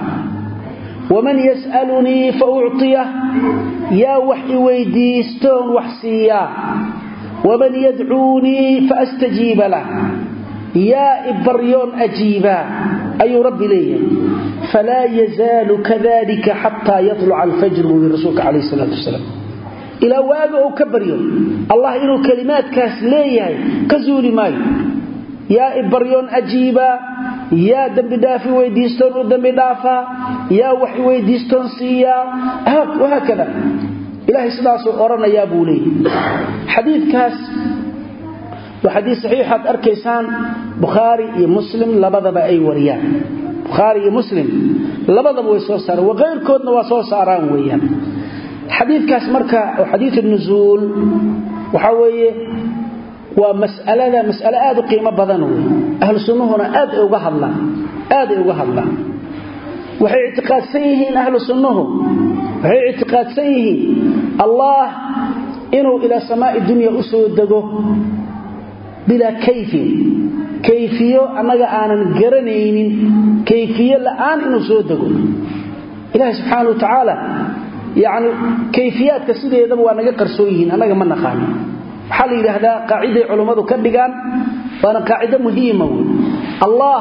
waman yas'alunii fa ucطiyah yaa wax i wax siiyaa waman yadcuunii faastajiiba lah yaa i baryoon ajiibaa ayuu rabbi leeyahay. Falaa yazaalu kadalika xataa yaluca alfajr buu yii rasuulka calayh salaatu wasalaam. Ilaa waaga ou ka baryo allah inuu kelimaadkaas leeyahay ka zuuli maayo. Yaa i baryoon ajiibaa yaa dembidhaafi weydiistoon u dembidhaafaa yaa wax weydiistoon siiyaa wahaakada. Ilahay sidaasuu odhanayaa buu leeyahay. Xadiidkaas waa xadiid saxiixaad arkaysaan bukhaari iyo muslim labadaba ay wariyaan. Bukhaari iyo muslim labadaba way soo saaraan wakayrkoodna waa soo saaraan weeyaan. Xadiidkaas marka oo xadiid nusuul waxaa weeye waa masalada mas'ale aad u qiimo badan wey ahlu sunnuhuna aad uga hadlaan aad ay uga hadlaan. Waxay ictiqaadsan yihiin allah inuu ilaa samaai u soo dego bilaa kayfin kayfiyo annaga aanan garanaynin. Kayfiye la'aan inuu soo dego. Ilaahi subxaana wa tacaala yacni kayfiyaadka sideedaba waa naga qarsoon yihiin annaga ma naqaano waxaa la yidhaahdaa qaaciday culummadu ka dhigaan waana qaacido muhiima wey allah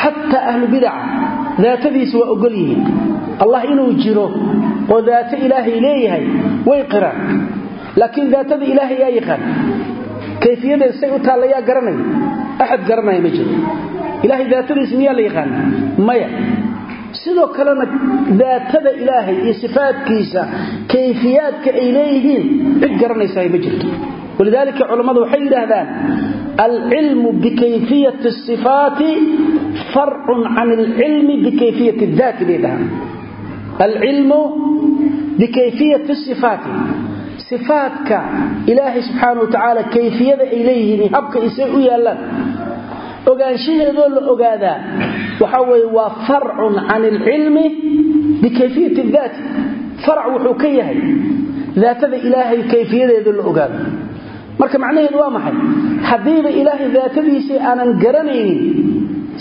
xataa ahlu bidaca daatadiisa waa ogol yihiin. Allah inuu jiro oo daato ilaahay leeyahay way qiraan. Laakiin daatada ilaahay yaa yaqaan kayfiyadeed say u taalla yaa garanaya axad garanaya ma jiro ilaahay daatadiisa miyaa la yaqaana maya. Sidoo kalena daatada ilaahay iyo sifaadkiisa kayfiyaadka ay leeyihiin cid garanaysaa ma jirto. Walidaalika culammadu waxay yidhaahdaan alcilmu bikayfiyati sifaati farcun can alcilmi bikayfiyati daati bay sifaadka ilaahay subxaana wa tacaala kayfiyada ay leeyihiin habka isay u yaallaan. Ogaanshaheedoo la ogaadaa waxa weye waa farcun can alcilmi bikayfiyati daati farac wuxuu ka yahay daatada ilaahay kayfiyadeeda la ogaado. Marka macnaheedu waa maxay? Haddiiba ilaahay daatadiisii aanan garanaynin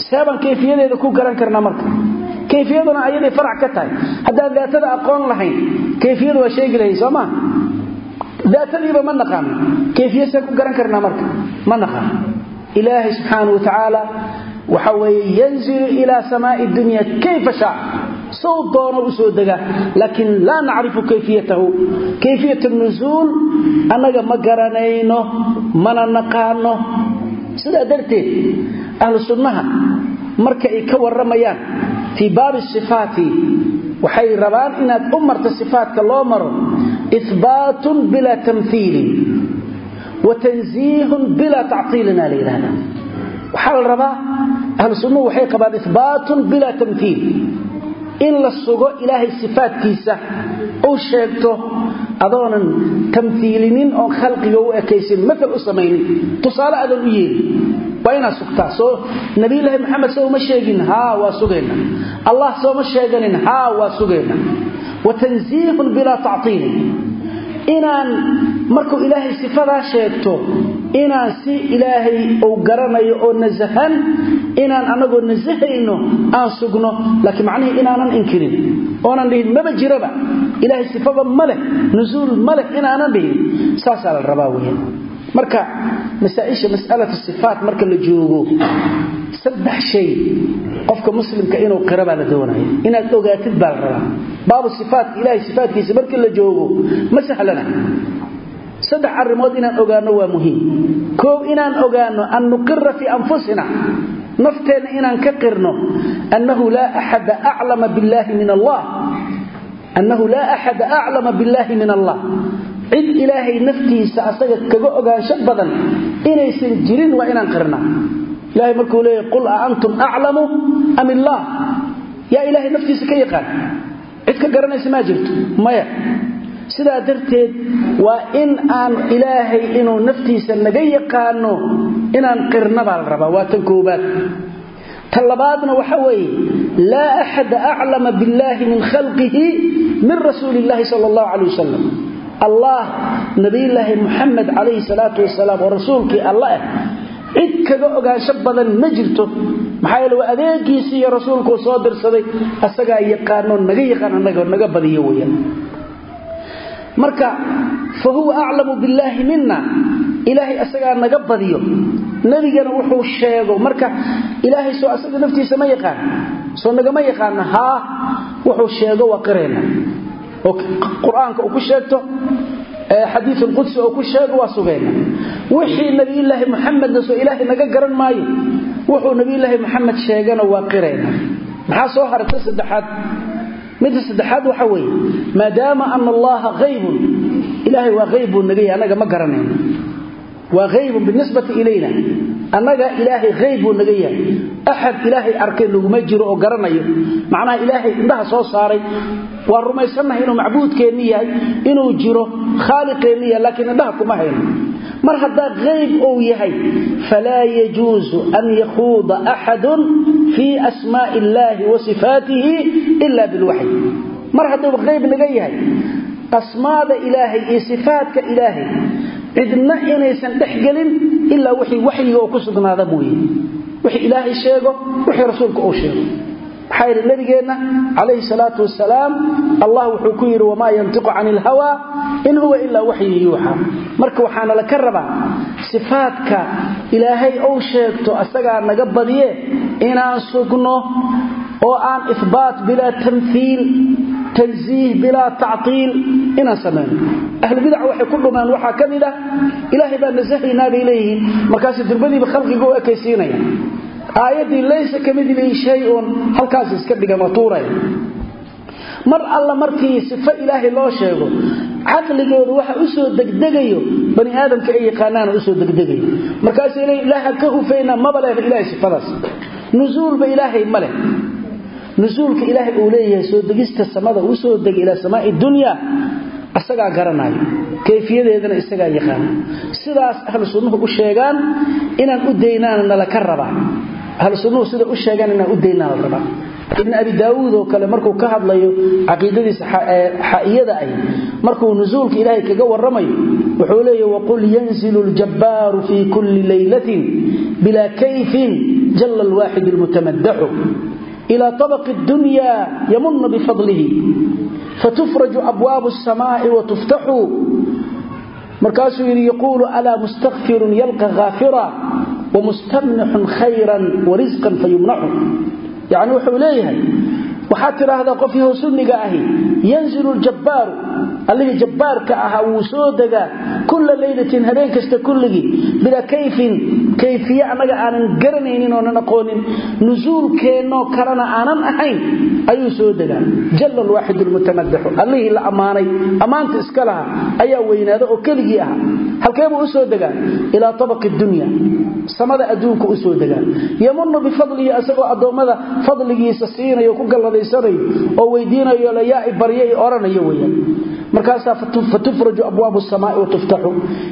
seebaan kayfiyadeeda ku garan karnaa marka. Kayfiyaduna ayaday farac ka tahay. Haddaan daatada aqoon lahayn maa daatadiiba ma naqaano kayfiyasee ku garan karnaa marka. Ma naqaano ilaahay subxaana wa tacaala waxa weeye yanzilu ilaa samaai dunya kayfa shaa. Sow doono u soo dega laakiin laa nacrifu kayfiyatahu. Kayfiyat nusuul annaga ma garanayno mana naqaano. Sidaa darteed ahlu sunnaha marka ay ka warramayaan fii baabi sifaati waxay rabaan inaad u marto sifaatka loo maro ihbaatun bilaa tamhiilin wa tansiihun bilaa tactiilina la yidhahda waxaa la rabaa ahlu sunnuhu waxay qabaan ihbaatun bilaa tamhiil in la sugo ilaahay sifaadkiisa u sheegto adoonan tamhiilinin oon khalqiga u ekaysin maal u samaynin tusaale adan u yeelin waa inaad sugtaa soo nabiyulaahi maxamed soo uma sheegin haa waa sugayna allah sooma sheeganin inaan markuu ilaahay sifadaa sheegto inaan si ilaahay uu garanayo oo nasahan inaan anagoo nasahayno aan sugno laakiin macnihii inaanan inkirin oonan dhihin maba jiraba. Ilaahay sifaba ma leh nusuul ma leh inaanan dhihin. Saasaa la rabaa weya marka masaaisha masalatu sifaat marka la joogo saddex shay qofka muslimka inuu qira baa la doonaya. Inaad ogaatid baa la baabu sifaat ilaahay sifaatkiisa marka la joogo ma sahlana. Saddex arrimood inaan ogaano waa muhiim. Koow inaan ogaano an nuqira fii anfusina. Nafteenna inaan ka qirno annahu laa axada aclama billaahi min allah cid ilaahay naftiisa asaga kaga ogaansho badan inaysan jirin waa inaan qirnaa ilahay markuu leeyahy qul a antum aclamu am illaah yaa ilaahay naftiisa ka yaqaan. Cid ka garanaysa maa jirto maya. Sidaa darteed waa in aan ilaahay inuu naftiisa naga yaqaano inaan qirna baa la rabaa. Waa tan koobaad ta labaadna waxa weeye laa axada aclama billaahi min khalqihi min rasuuli illaahi sal allahu calay wasalam allah nabiyulaahi muxamed calayhi salaatu wasalaam oo rasuulkii alla ah cid kaga ogaansho badan ma jirto. Maxaa yeele waa adeegiisii iyo rasuulkuu soo dirsaday asagaa yaqaanoo naga yaqaan annaga naga badiyo weyaan marka fa huwa aclamu billaahi mina ilaahay asagaa naga badiyo. Nebigana wuxuu sheego. Marka ilaahay soo ma yaqaan soo nagama yaqaana haa wuxuu sheego waa qur'aanka uu ku sheegto xadiiul qudsi oo ku sheego waa sugayna wixii nabiyulaahi muxamedna soo ilaahay naga garan maayo wuxuu nabiyulaahi muxamed sheegana waa qirayna maxaa soo harta saddexaad? Midda saddexaad waxa weeye maadaama ana allaha haybun ilaahay waa hayb buu naga yahay annaga ma garanayno waa haybun binisbati ilayna annaga ilaahay hayb buu naga yahay. Axad ilaahay arkay naguma jiro oo garanayo. Macnaha ilaahay indhaha soo saaray. Waa rumaysannahay inuu macbuudkeenni yahay inuu jiro khaaliqeenni yahay laakiin indhaha kuma hayno. Mar haddaa hayb uu yahay falaa yajuusu an yakhuuda axadun fii asmaa'i illaahi wa sifaatihi ila bilwaxyi mar hadduu hayb naga yahay asmaada ilaahay iyo sifaatka ilaahay cidna inaysan dhex gelin ilaa wixii waxyiga oo ku sugnaada mooye wixii ilaahay sheego wixii rasuulka uu sheego. Maxaa yidhi nabigeenna calayhi salaatu wasalaam allah wuxuu ku yidhi wamaa yantiqu cani ilhawaa in huwa ilaa waxyin yuuxa. Marka waxaana la ka rabaa sifaadka ilaahay ou sheegto asagaa naga badiye inaan sugno oo aan ihbaat bilaa tamhiil tansiih bilaa tactiil inaan samayno ahlubidac waxay ku dhumaan waxaa ka mid ah ilaahay baa nasahaynaa bay leeyihiin. Markaas durbadiiba khalqiga u ekaysiinaya. Aayaddii laysa ka midlihi shay-un halkaas iska dhigan oo tuuraya. Mar alla markii sifo ilaahay loo sheego caqligooda waxa u soo degdegayo bani aadamka ay yaqaanaana u soo degdegayo. Leeyiin ilaaha ka hufayna maba lehba ilaahay sifadaas. Leh nusuulka ilaahay uu leeyahay soo degista samada uu soo degay ilaa samaa'i dunya asagaa garanaayo kayfiyadeedana isagaa yaqaana sidaas ahlu sunnuhu u sheegaan inaan u daynaana nala ka rabaa ahlu sunnuhu sida u sheegaan inaan u daynaa la ibn abi daawuud oo kale markuu ka hadlayo caqiidadiisa xaa'iyada ay markuu nusuulka ilaahay kaga warramayo wuxuu leeyahy waqul yanzilu ljabbaaru fii kulli laylatin bilaa kayfin jalla alwaaxid almutamadaxu ilى طبق الدنيا يمن بفضله. فتفرج أبواب السماء وتفتح. markaasuu yidhi yaquulu alaa mustakfirun yalqa haafira wamustamnixun khayra warisqan fayumnacu yani wuxuu leeyahay waxaad tidhaahdaa qofkii howsunniga ahi yanzilu jabbaaru alligii jabbaarka ahaa wuu soo degaa kulla leylatin habeen kasta kulligii bilaa kayfin kayfiye annaga aanan garanaynin oonan aqoonin. Nusuulkeennoo kalena aanan ahayn ayuu soo degaa. Jalla alwaaxid almutamadaxu allihii la ammaanay ammaanta iska laha ayaa weynaada oo keligii ahaa. Halkeebuu u soo degaa? Ilaa tabaqi dunya. Samada adduunka u soo degaa. Yamunu bifadlihi asagoo addoommada fadligiisa siinayo ku gallada guulaysanayo oo weydiinayo layaa'i baryay oranayo weyaan markaasaa fatufraju abwaabu samaai watuftaxu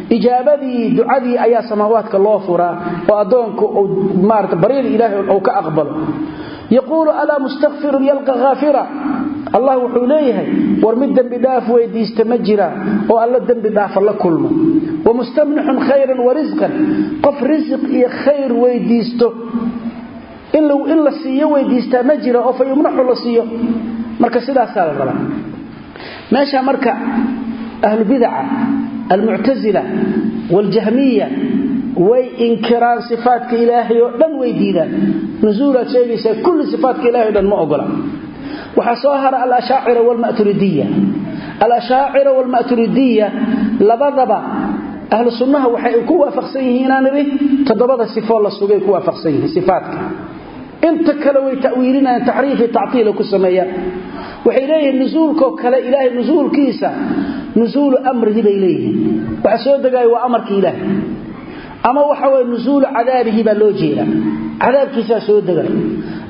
ijaabadii ducadii ayaa samaawaadka loo furaa oo addoonku marata baryada ilaahay uu ka aqbalo. Yaquulu alaa mustakfirun yalqa haafira allah wuxuu leeyahay war mid dembi dhaaf weydiista ma jira oo alla dembi dhaafa la kulmo. Wamustamnixun khayran warisqan qof risiq iyo khayr in la siiyo weydiistaa ma jira oo fa yumnaxu la siiyo. Marka sidaasaa la rabaa. Meesha marka ahlubidaca almuctasila waljahmiya way inkiraan sifaatka ilaahay oo dhan way diidaan. Nusuulaad sheegaysaa kulli sifaatka dhan ma ogola. Waxaa soo hara alashaacira wlmaturidiya alashaacira waalmaturidiya labadaba ahlu sunnaha waxay ku waafaqsan yihiin inaan idhi toddobada la sugay ku waafaqsan yihiin sifaatka inta kale way tawiilinayaan taxriifi tactiila ku sameeyaan. Waxay leeyihiin nusuulkoo kale ilaahay nusuulkiisa nusuulu amrihi bay leeyihiin. Waxa soo degaayo waa amarkii ilaahay. Ama waxa weye nusuulu cadaabihi baa loo jeedaa. Cadaabkiisaa soo degay.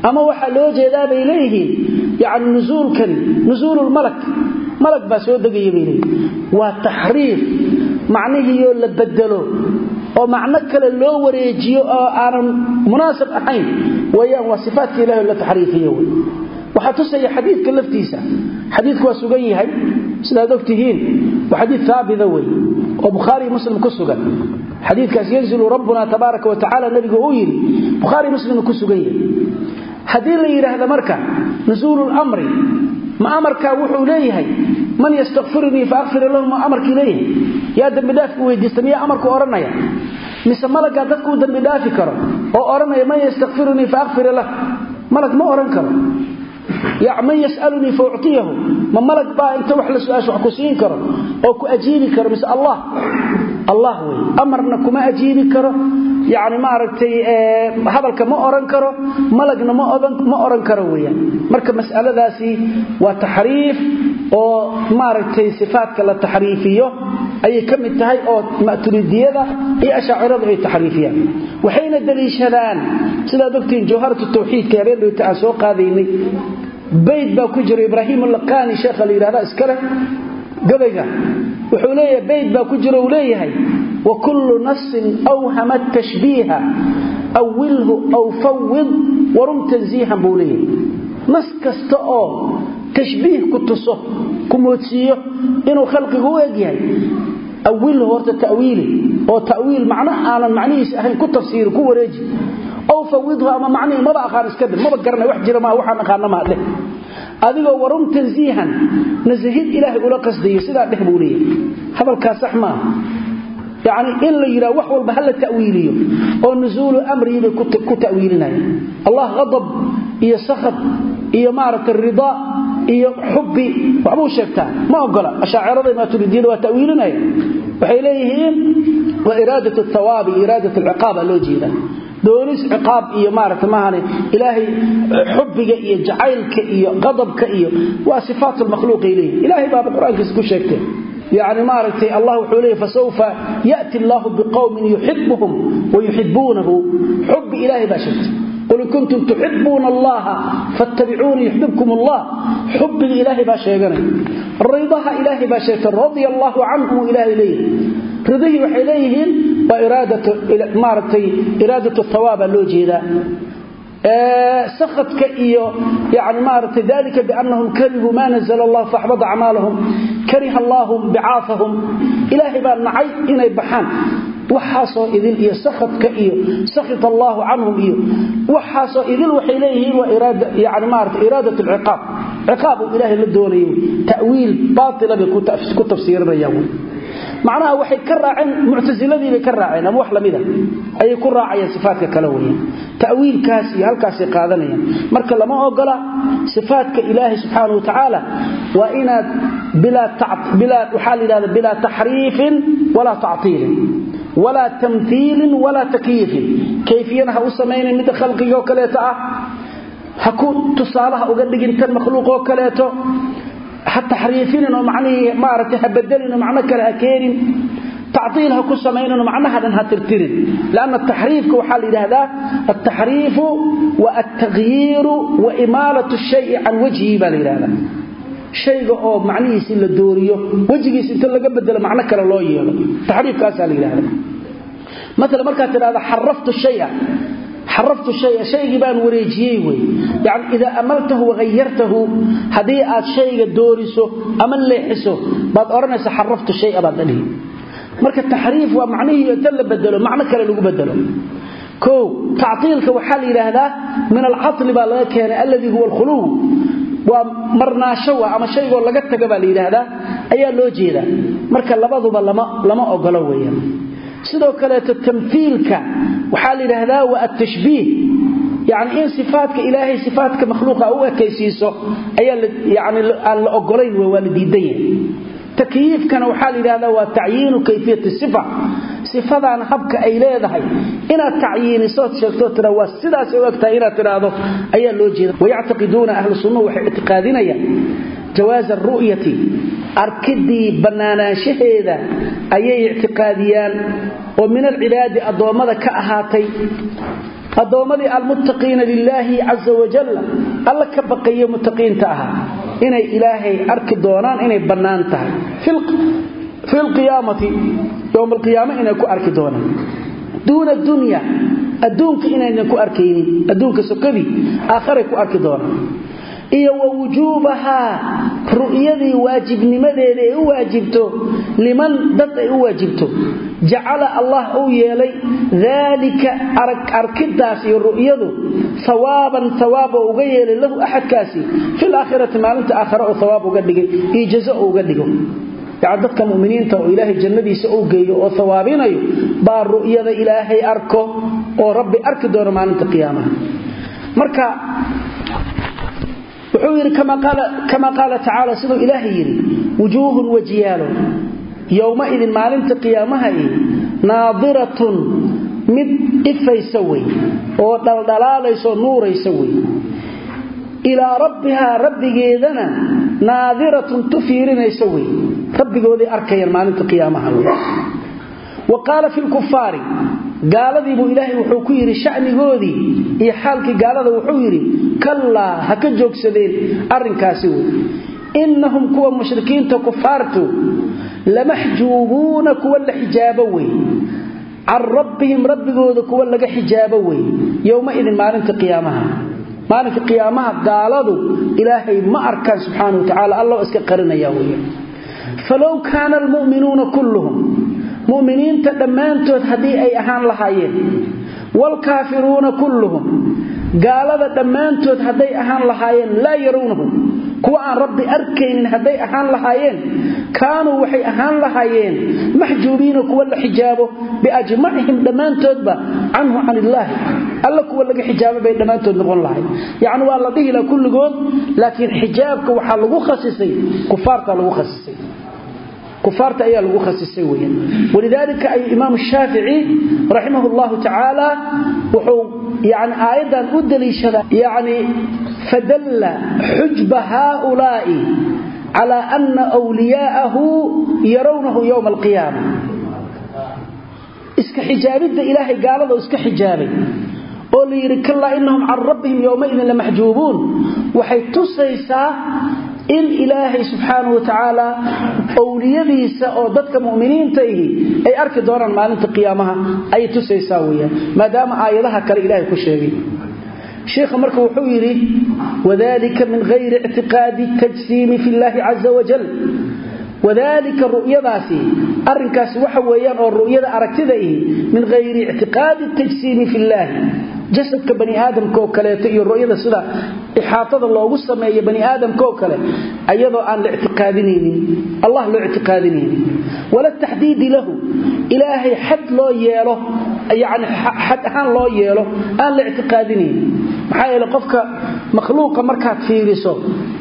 Ama waxaa loo jeedaa bay leeyihiin yani nusuulkani nusuululmalak malag baa soo degaya bay leeyihiin. Waa taxriif macnihiioo la bedelo oo macno kale loo wareejiyo oo aanan munaasab ahayn weyaan waa sifaatka ilahi la taxriifiyo wy waxaa xadiidka laftiisa. Xadiidku waa sugan yahay sidaad ogtihiin waa xadiid haabita wey oo bukhaari muslim ku sugan. Xadiikaas yanzilu rabbuna tabaaraka wa tacala nabigu uu yidhi bukhaari muslim ku sugan yahay. Haddii la yidhaahda marka nusuulu lmri ma amarkaa wuxuu leeyahay man yastakfirnii faakfir lahu ma amarkii leeyahay? Yaa dembidhaafku weydiista miyaa amarku odhanaya mise malagaa dadkuu dembidhaafi karo oo odhanaya man yastakfirnii faakfir lah. Malag ma odhan karo. Man yasalunii fauctiyahu ma malag baa inta wax la su'aasho wax ku siin karo oo ku ajiibi karo mise allah. Allah wey. Amarna kuma ajiibi karo. Yani maaragtay hadalka ma oran karo malagna ma oran karo weyaan marka masaladaasi waa taxriif oo maaragtay sifaatka la taxriifiyo ayay ka mid tahay oo maturidiyada iyo ashaaciradu ay taxriifiyaan. Waxayna daliishadaan sidaad ogtihiin jawharatu tawxiidka habeen aan soo qaadaynay. Bayd baa ku jiro ibraahim alaqani sheekha la yidhahda iska gabayga wuxuu leeyahay bayd baa ku jiro uu leeyahay wa kullu nafsin awhamat tashbiiha awilhu aw fawid warum tansiihan buu leeyahay. Nas kasta oo tashbiih ku tuso ku moodsiiyo inuu khalqigu u egyahay awilhu horta tawiili oo tawiil macno aanan macnihiisa ahayn ku tafsiiri ku wareeji. Ow fawidhu ama macnihii maba aqaan iska dir maba garanay wax jira maa waxaan aqaana maa dheh adigoo warum tansiihan nasahid ilaahay ula qasdayo sidaa dheh buu leeyahay. Hadalkaa sax maaha. Yacni in la yidhaha wax walba ha la ta'wiiliyo iyo xubbi. Waxbuu sheegtaa ma ogola ashaacirada maaturidiyada waa ta'wiilinaya waxay leeyihiin waa iraadat thawaabi iraadat alciqaaba loo jeeda doonis ciqaab iyo maaragta maahane ilaahay xubbiga iyo jacaylka iyo qadabka iyo waa sifaat lmakhluuqay leeyihiin ilaahay baaba qur'aankiisa ku maaragtay allah wuxuu leeyay fasawfa yati allahu biqowmin yuxibuhum wayuxibuunahu xubbi ilaahay baa sheegtay qul in kuntum tuxibuuna allaha fattabicuunii yuxbibkum allah xubbiga ilaahay baa sheeganay ridaha ilaahay baa sheegtay radia allahu canhum ilaahay leeyahay ridihii waxay leeyihiin waa maaragtay iraadat thawaaba loo jeedaa sakadka iyo yani maaragtay dalika biannahum karihuu ma nazla allah faxbada acmaalahum kariha allahu bicaafahum ilaahay baa nacay inay baxaan waxaasoo idil iyo sakadka iyo sakit allaahu canhum iyo waxaasoo idil waxay leeyihiin waa yani maarata iraadat lciqaab ciqaab. Uu ilaahay la doonayo ta'wiil baatila bay ku tafsiirinayaan macnaha waxay ka raaceen muctasiladii bay ka raaceen ama wax lamida ayay ku raacayeen sifaatka kale weeyaan ta'wiilkaas iyo halkaasay qaadanayaan marka lama ogola sifaatka ilaahay subxaanahu watacaala waa inaad walaa tamhiilin walaa takyiifin kayfiyana ha u samaynin midda khalqiga oo kaleeto ah ha ku tusaalaha uga dhigin tan makhluuqoo kaleeto ha taxriifinin oo macnihii maaragtay ha bedelin oo macno kale ha keenin tactiil ha ku samaynin oo macnaha dhan ha tirtirin lanna taxriifka waxaa la yidhaahdaa altaxriifu wa altaghyiiru wa imaalat shayi can wajhihi baa la yidhahdaa shayga oo macnihiisii la maala markaad tidhahda xaraftu shaya. Xaraftu shaya shaygii baan wareejiyey wey. Yani idaa amaltahu wahayartahu haddii aad shayga dooriso ama leexiso baad odhanaysa xaraftu shaya baad dhadhihi marka taxriif waa macnihii inta la bedelo macno kale lagu bedelo o tactiilka waxaa la yidhaahdaa min alcatli baa laga keenay alladii huwa alkhuluw. Waa marnaasho ama shaygoo laga taga baa la yidhaahdaa ayaa loo sidoo kaleeto tamhiilka waxaa la yidhaahdaa waa atashbiih yani in sifaatka ilaahay sifaatka makhluuqa u ekaysiiso ayaa aan la ogolayn waa la diidan yahay. Takyiifkana waxaa la waa tacyiinu kayfiyati sifa sifadan habka ay leedahay. Inaad tacyiinisood sheegtoo tira waa sidaasay u egtahay inaad tidhaahdo ayaa loo jeeda. Wayactaqiduuna ahlu sunnuhu waxay ictiqaadinayaan jawaasa aru'yati arkidii bannaanaanshaheeda ayay ictiqaadiyaan. Oo min alcibaadi addoommada ka ahaatay. Addoommadii almuttaqiina lilaahi caza wajalla alla ka baqayo muttaqiinta ahaa. Inay ilaahay arki doonaan inay bannaan tahay. Fi lqiyaamati yowma alqiyaama inay ku arki doonaan duuna dunya adduunka inaynan ku arkaynin adduunka sokadii aakharay ku arki doonaan iyo wa wujuubahaa ru'yadii waajibnimadeeda ay u waajibto liman dad ay u waajibto. Jacala allah uu yeelay daalika arkidaas iyo ru'yadu hawaaban hawaab oo uga yeelay lahu axadkaasi. Fil aakhirati maalinta aakhare oo hawaab uga dhigay iyo dhigo yani dadka muminiinta oo ilaahay jannadiisa uu geeyo oo hawaabinayo baa ru'yada ilaahay arko oo rabbi arki doono maalinta qiyaamaha. Marka wuxuu yidhi kama qaala tacaala siduu ilaahay yidhi wujuuhun wajiyaalo yowmaidin maalinta qiyaamaha i naadiratun mid ifaysa wey oo dhaldhalaalayso nuuraysa wey. Ilaa rabbihaa rabbigeedana naadiratun tu fiirinaysa wey rabbigooday arkayaan maalinta qiyaamaha wa qaala fi lkufaari gaaladiibuu ilaahay wuxuu ku yidhi shanigoodii iyo xaalkii gaalada wuxuu yidhi kallaa ha ka joogsadeen arrinkaasi wey innahum kuwa mushrikiinta kufaartu lamaxjuubuuna kuwa la xijaabo wey can rabbihim rabbigooda kuwa laga xijaabo wey yowmaidin maalinta qiyaamaha. Maalinka qiyaamaha gaaladu ilaahay ma arkaan subxaana wa tacala alloo iska qarinaya wey falow kaana almu'minuuna kulluhum muminiinta dhammaantood haddii ay ahaan lahaayeen waalkaafiruuna kulluhum gaalada dhammaantood hadday ahaan lahaayeen laa yaruwnahum kuwa aan rabbi arkaynin hadday ahaan lahaayeen kaanuu waxay ahaan lahaayeen maxjuubiina kuwa la xijaabo biajmacihim dhammaantoodba canhu can illaahi alla kuwa laga xijaabo bay dhammaantood noqon lahay yacni waa la dhihi kulligood laakiin xijaabka waxaa lagu khasisay kufaarta lagu khasisay kufaarta ayaa lagu khasisay weyan walidaalika ayuu imaamu shaafici raximah llahu tacaala wuxuu yani aayaddan u daliishadaa yani fadalla xujba haaulaa'i cala ana wliyaa'ahu yarawnahu yowma alqiyaama. Iska xijaabidda ilaahay gaalada iska xijaabay oo la yidhi kalaa inahum can rabbihim yowmaidin lamaxjuubuun waxay in ilaahay subxaana wa tacaala owliyadiisa oo dadka muminiinta ihi ay arki doonaan maalinta qiyaamaha ayay tusaysaa weyaan maadaama aayadaha kale ilaahay ku sheegay. Sheikha marka wuxuu yidhi wadalika min hayri ictiqaadi tajsiimi fi llahi caza wajal wadalika ru'yadaasi arrinkaasi waxa weeyaan oo ru'yada aragtida ihi min hayri ictiqaadi tajsiimi fi llaahi jasadka bani aadamka oo kaleeto iyo ru'yada sida ixaatada loogu sameeyo bani aadamka oo kale ayadoo aan la ictiqaadinaynin allah loo ictiqaadinaynin. Wala taxdiidi lahu ilaahay xad loo yeelo yani xad ahaan loo yeelo aan la ictiqaadinaynin. Maxaa yeele qofka makhluuqa markaad fiiriso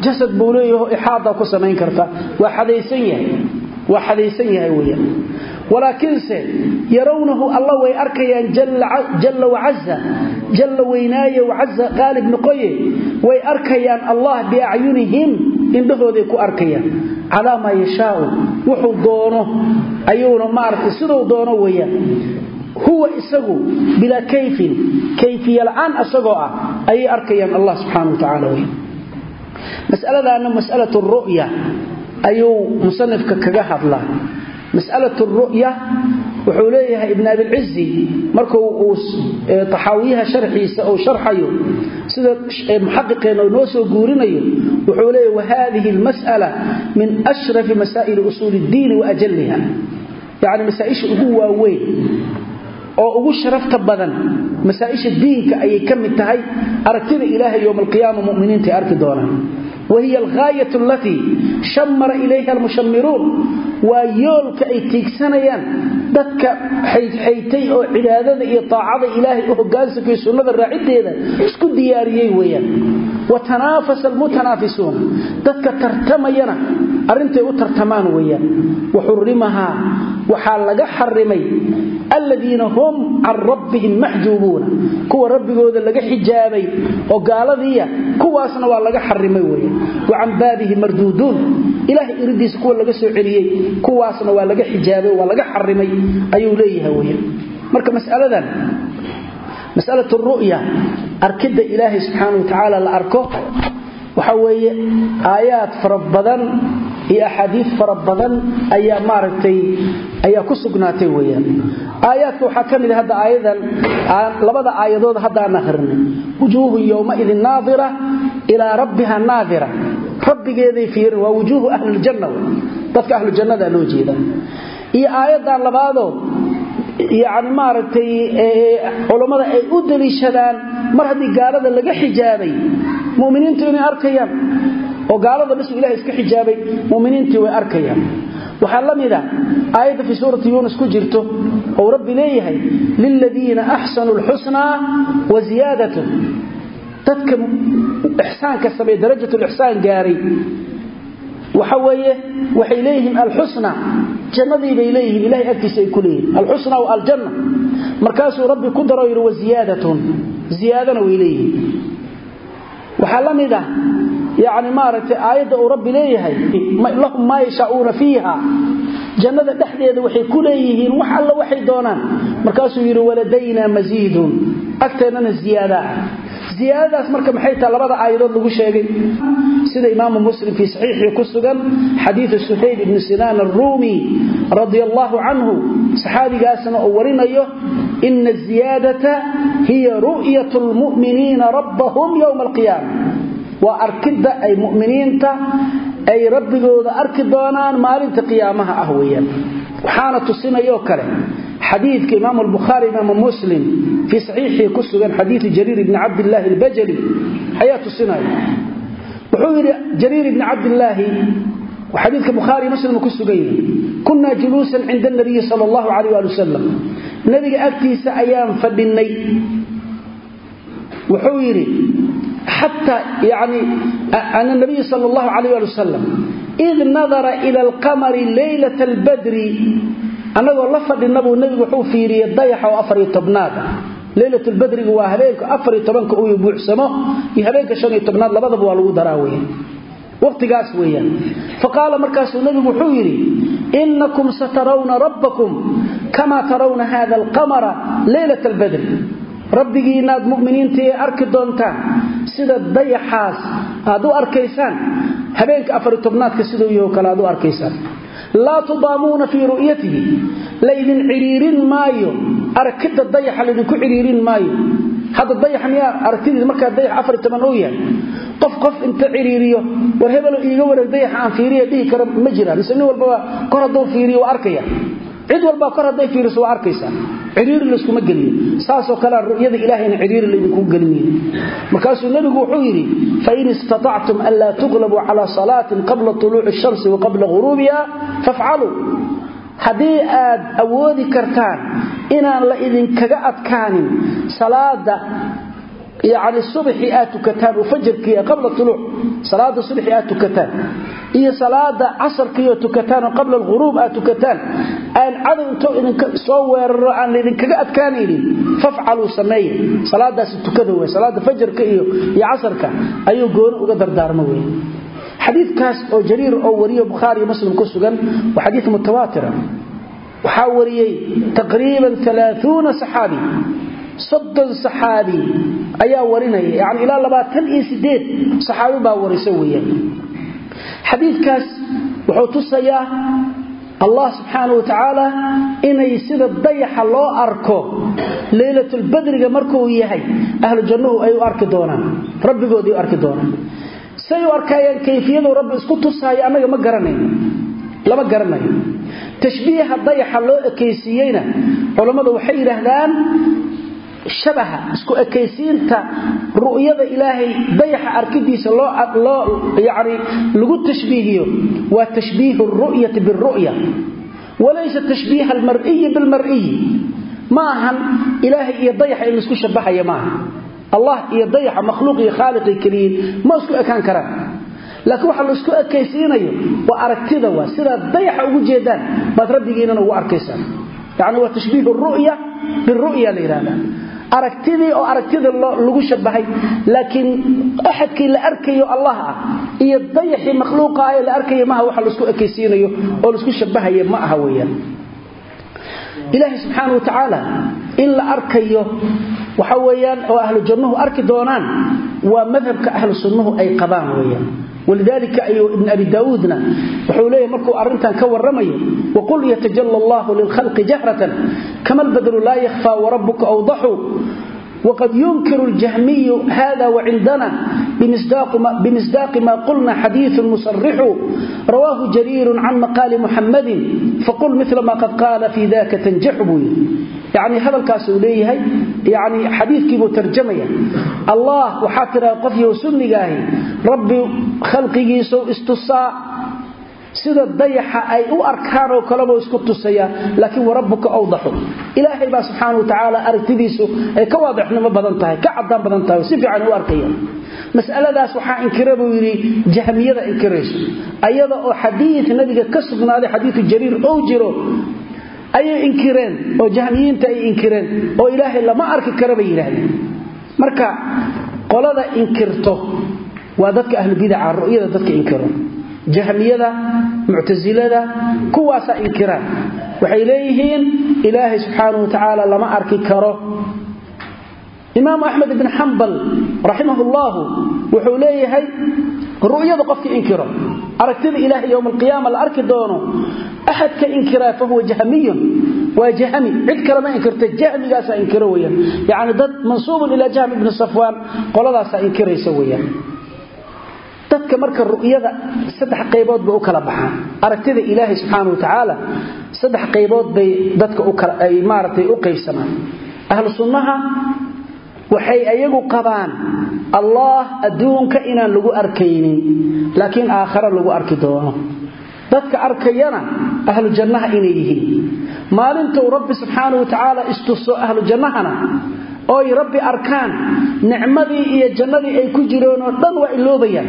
jasad buu leeyaho ixaada ku samayn karta. Waa xadaysan yahay. Waa xadaysan yahay weeyaan. Walaakiinse yarawnahu alla way arkayaan jalla wacaza jalla weynaaye wacaza qaalib noqoye way arkayaan allah biacyunihim indhahooday ku arkayaan. Calaa maa yashaau. Wuxuu doono ayuuna maaragtay siduu doono weeyaan. Huwa isagu bilaa kayfin kayfiya la'aan asagoo ah ayay arkayaan allah subxaana wa tacaala wey mas'aladaana mas'alatu ru'ya ayuu musanifka kaga hadlaa. Mas'alatu ru'ya wuxuu leeyahay ibn abilcizi markuu uu taxaawiyaha sharxiisa uu sharxayo sida muxaqiqeena uu noo soo guurinayo wuxuu leeyahay wahadihi almas'ala min ashrafi masaa'ili usuuli ddiini wa ajaliha yacni masaa-isha ugu waaweyn oo ugu sharafta badan masaa-isha diinka ayay ka mid tahay aragtida ilaahay yowma alqiyaama muminiinta ay arki doonaan wahiya alghaayat alatii shamara ilayha almushamiruun waa yoolka ay tiigsanayaan dadka xaydxaytay oo cibaadada iyo taacada ilaahay u hogaansanka iyo sunnada raaciddeeda isku diyaariyey weeyaan wa tanaafasa almutanaafisuuna dadka tartamayana arrintay u tartamaan weeyaan wa xurimahaa waxaa laga xarimay aladiina hum can rabbihim maxjuubuuna kuwa rabbigooda laga xijaabay oo gaaladiiya wa can baabihi marduuduun. Ilaahay iridiisa kuwa laga soo celiyey kuwaasna waa laga xijaabay waa laga xarimay ayuu leeyahay weya marka masaladan masalatu ru'ya arkidda ilaahay subxaana wa tacaala fara badan iyo axaadiid fara badan ayaa maaragtay ayaa ku sugnaatay weeyaan. Aayaadka waxaa ka mid a hadda aayadan labada aayadood hadda aan akhrinay. Wujuuhun yowmaidin naadira ilaa rabbiha naadira. Rabbigeeday fiirin waa wujuuhu ahliljanna dadka ahlujannada loo jeeda iyo aayaddan labaadoo yacni maaragtay culammada ay u daliishadaan mar haddii gaalada laga xijaabay muminiintu inay arkayaan oo gaalada bisu ilahay iska xijaabay muminiintii way arkayaan. Waxaa la mida aayadda fii suurati yuunus ku jirto ou rabbi leeyahay liladiina axsanuu lxusnaa wa ziyaadatun dadka ixsaanka sameeye darajatulixsaan gaaray. Waxa weeye waxay leeyihiin alxusna jannadii bay leeyihiin ilahay agtiisa ay ku leeyihiin. Alxusna wa aljanna. Markaasuu rabbi ku daro yidhi wa ziyaadatun ziyaadana way leeyihiin. Waxaa la mid ah yani maaragtay aayadda uu rabbi leeyahay lahum maa yashaauuna fiiha. Jannada dhexdeeda waxay ku leeyihiin wax alla waxay doonaan. Markaasuu yidhi waladaynaa masiidun agteennana ziyaadaa ziyaadadaas marka maxay taha labada aayadood lagu sheegay? Sida imaamu muslim fii saxiixii ku sugan xadiidu suhayb ibni sinaan aruumi radia allaahu canhu saxaabigaasna uu warinayo ina aziyaadata hiya ru'yat lmu'miniina rabbahum yowma alqiyaama waa arkidda ay mu'miniinta ay rabbigooda arki doonaan maalinta qiyaamaha ah weeyaan. Waxaana tusinayoo kale xadiidka imaam albukhaari imaam muslim fii saxiixii ku sugan xadiidu jariir ibni cabdillaahi albajali ayaa tusinaya. Wuxuu yidhi jariir ibni cabdillaahi xadiidka bukhaari muslim ku sugan yihi kunnaa juluusan cinda nabiyi sal allahu calayh waali wasalam nabiga agtiisa ayaan yidhi xataa yani ana nabiy sal allahu calayh waali wasalam id nadara ila alqamari leylata albadri annagoo la fadhina buu nebigu wuxuu fiiriyey dayaxa oo afariyo tobnaad ah leylatulbadrigu waa habeenka afariyo tobanka uu buuxsamo iyo habeenka shan iyo tobnaad labadaba waa lagu daraa weya waqtigaas weeyaan fa qaala markaasuu nebigu wuxuu yidhi innakum satarawna rabbakum kamaa tarawna hada alqamara doontaan sida dayaxaas aad u arkaysaan habeenka afariyo tobnaadka siduu yaho kale aad u arkaysaan. Laa tudaamuuna fii ru'yatihi laydin cidhiirin maayo aragkidda dayaxa laydinku cidhiirin maayo. Hadda dayax miyaa aragtidiis markaa dayax afar toban uu yahay? Qof qof inta cidhiiriyo war hebelo iiga wareeg dayaxa aan fiiriya dhihi kara ma jiraan. Mise nin walbaba kor hadduu fiiriyo waa arkaya cid walbaa kor hadday fiiriso waa arkaysaa. Cidhiiri layskuma geliyo saasoo kalea ru'yada ilaahayna cidhiiri laydinkugu gelinayn markaasuu nebigu wuxuu yidhi fain istatactum an laa tuqlabuu calaa salaatin qabla tuluuci shamsi wa qabla ghuruubiha fafcaluu. Haddii aad awoodi kartaan inaan la idinkaga adkaanin salaada yani subxi aad tukataan oo fajarkii qabla tuluuc salaada subxi aad tukataan iyo salaada casarkiioo tukataan oo qabla alghuruub aad tukataan aan cadow intoo soo weeraro aan laydinkaga adkaanaynin fafcaluu sameeya. Salaadaasi tukada wey salaada fajarka iyo iyo casarka ayuu gooni uga dardaarmo wey xadiidkaas oo jariir oo wariyo bukhaari iyo muslim ku sugan waa xadiid mutawaatira waxaa wariyey taqriiban alaaثuuna saxaabi soddon saxaabi ayaa warinaya. Yani ilaa labaatan iyo sideed saxaabi baa warisa weeyaan. Xadiidkaas wuxuu tusayaa allah subxaanau wa tacaala inay sida dayaxa loo arko leylatulbadriga markuu yahay ahlu jannuhu ay u arki doonaan. Rabbigoodii u arki doonaan. Say u arkayaan kayfiyadu rabbi isku tusaayo annaga ma garanayno lama garanayo tashbiiha dayaxa loo ekaysiiyeyna culammadu waxay yidhaahdaan shabaha isku ekaysiinta ru'yada ilaahay dayaxa arkidiisa loo yani lagu tashbiihiyo waa tashbiihu ru'yati biru'ya walaysa tashbiiha almar'iyi bilmar'iyi ma ahan ilaahay iyo dayaxa in la isku shabahaya maaha allah iyo dayaxa makhluuq iyo khaaliqay keliyiin ma isku ekaan waxa la isku ekaysiinayo waa aragtida waa sidaad dayaxa ugu jeedaan baad rabbigiinana ugu arkaysaan. Yani waa tashbiihu ru'ya biru'ya la yidhahdaa aragtidii oo aragtida lagu shabahay. Laakiin axadkii la arkayo allah ah iyo dayaxii makhluuqa ah ee la arkaya maaha waxa la isku ekaysiinayo oo la isku shabahaya ma aha weeyaan. Ilaahay subxaana wa tacaala in la arkayo waxa weeyaan oo ahlu jannuhu arki doonaan waa madhabka ahlu sunnuhu ay qabaan weeyaan walidalika ayuu ibn abi daauudna wuxuu leeyahy markuu arrintan ka warramayo waqul yatajalla allahu lilkhalqi jahratan kama albadru laa yakhfa warabuka awdaxu wqad yunkiru ljahmiyu hada wcindana bimisdaaqi ma qulna xadiiu musarixu rawaahu jariiru can maqaali muxamadin faqul mila ma qad qaala fi daka tanjaxu buu yii yani hadalkaasuu leeyahay yani xadiikiibuu tarjamaya allah waxaa tiraa qofyow sunnigaahi rabbi khalqigiisau istusaa sida dayaxa ay u arkaan oo kaleba isku tusaya laakiin warabuka awdaxu. Ilaahay baa subxaana wa tacaala aragtidiisu ay ka waadixnimo badan tahay ka cadaan badan tahay si fiican u arkaya. Masaladaas waxaa inkira buu yidhi jahmiyada inkirayso. Ayada oo xadiid nabiga ka sugnaaday xadiidu jariir ou jiro ayay inkireen oo jahmiyiinta ay inkireen oo ilaahay lama arki kara bay yidhaahdeen. Marka qolada inkirto waa dadka ahlubidaca ru'yada dadka inkiro jahmiyada muctasilada kuwaasaa inkiraan. Waxay leeyihiin ilaahay subxaana wa tacaala lama arki karo. Imaamu axmed ibn xambal raximah llahu wuxuu leeyahay ru'yada qofka inkiro. Aragtida ilahay yowma alqiyaama la arki doono axadka inkiraa fahuwa jahmiyun waa jahmi cid kalema inkirta jahmigaasaa inkiro weyaan yani dad mansuubun ilaa jahmi ibni safwaan qoladaasaa inkiraysa weyaan dadka marka ru'yada saddex qaybood bay u kala baxaan. Aragtida ilaahay subxaana wa tacaala saddex qaybood bay dadka ay maaragtay u qaybsamaan ahlu sunnaha waxay ayagu qabaan allah adduunka inaan lagu arkaynin laakiin aakhare lagu arki doono. Dadka arkayana ahlu jannaha inay yihiin. Maalintuu rabbi subxaana wa tacaala istuso ahlu jannahana ooy rabbi arkaan nicmadii iyo jannadii ay ku jireen oo dhan waa iloobayaan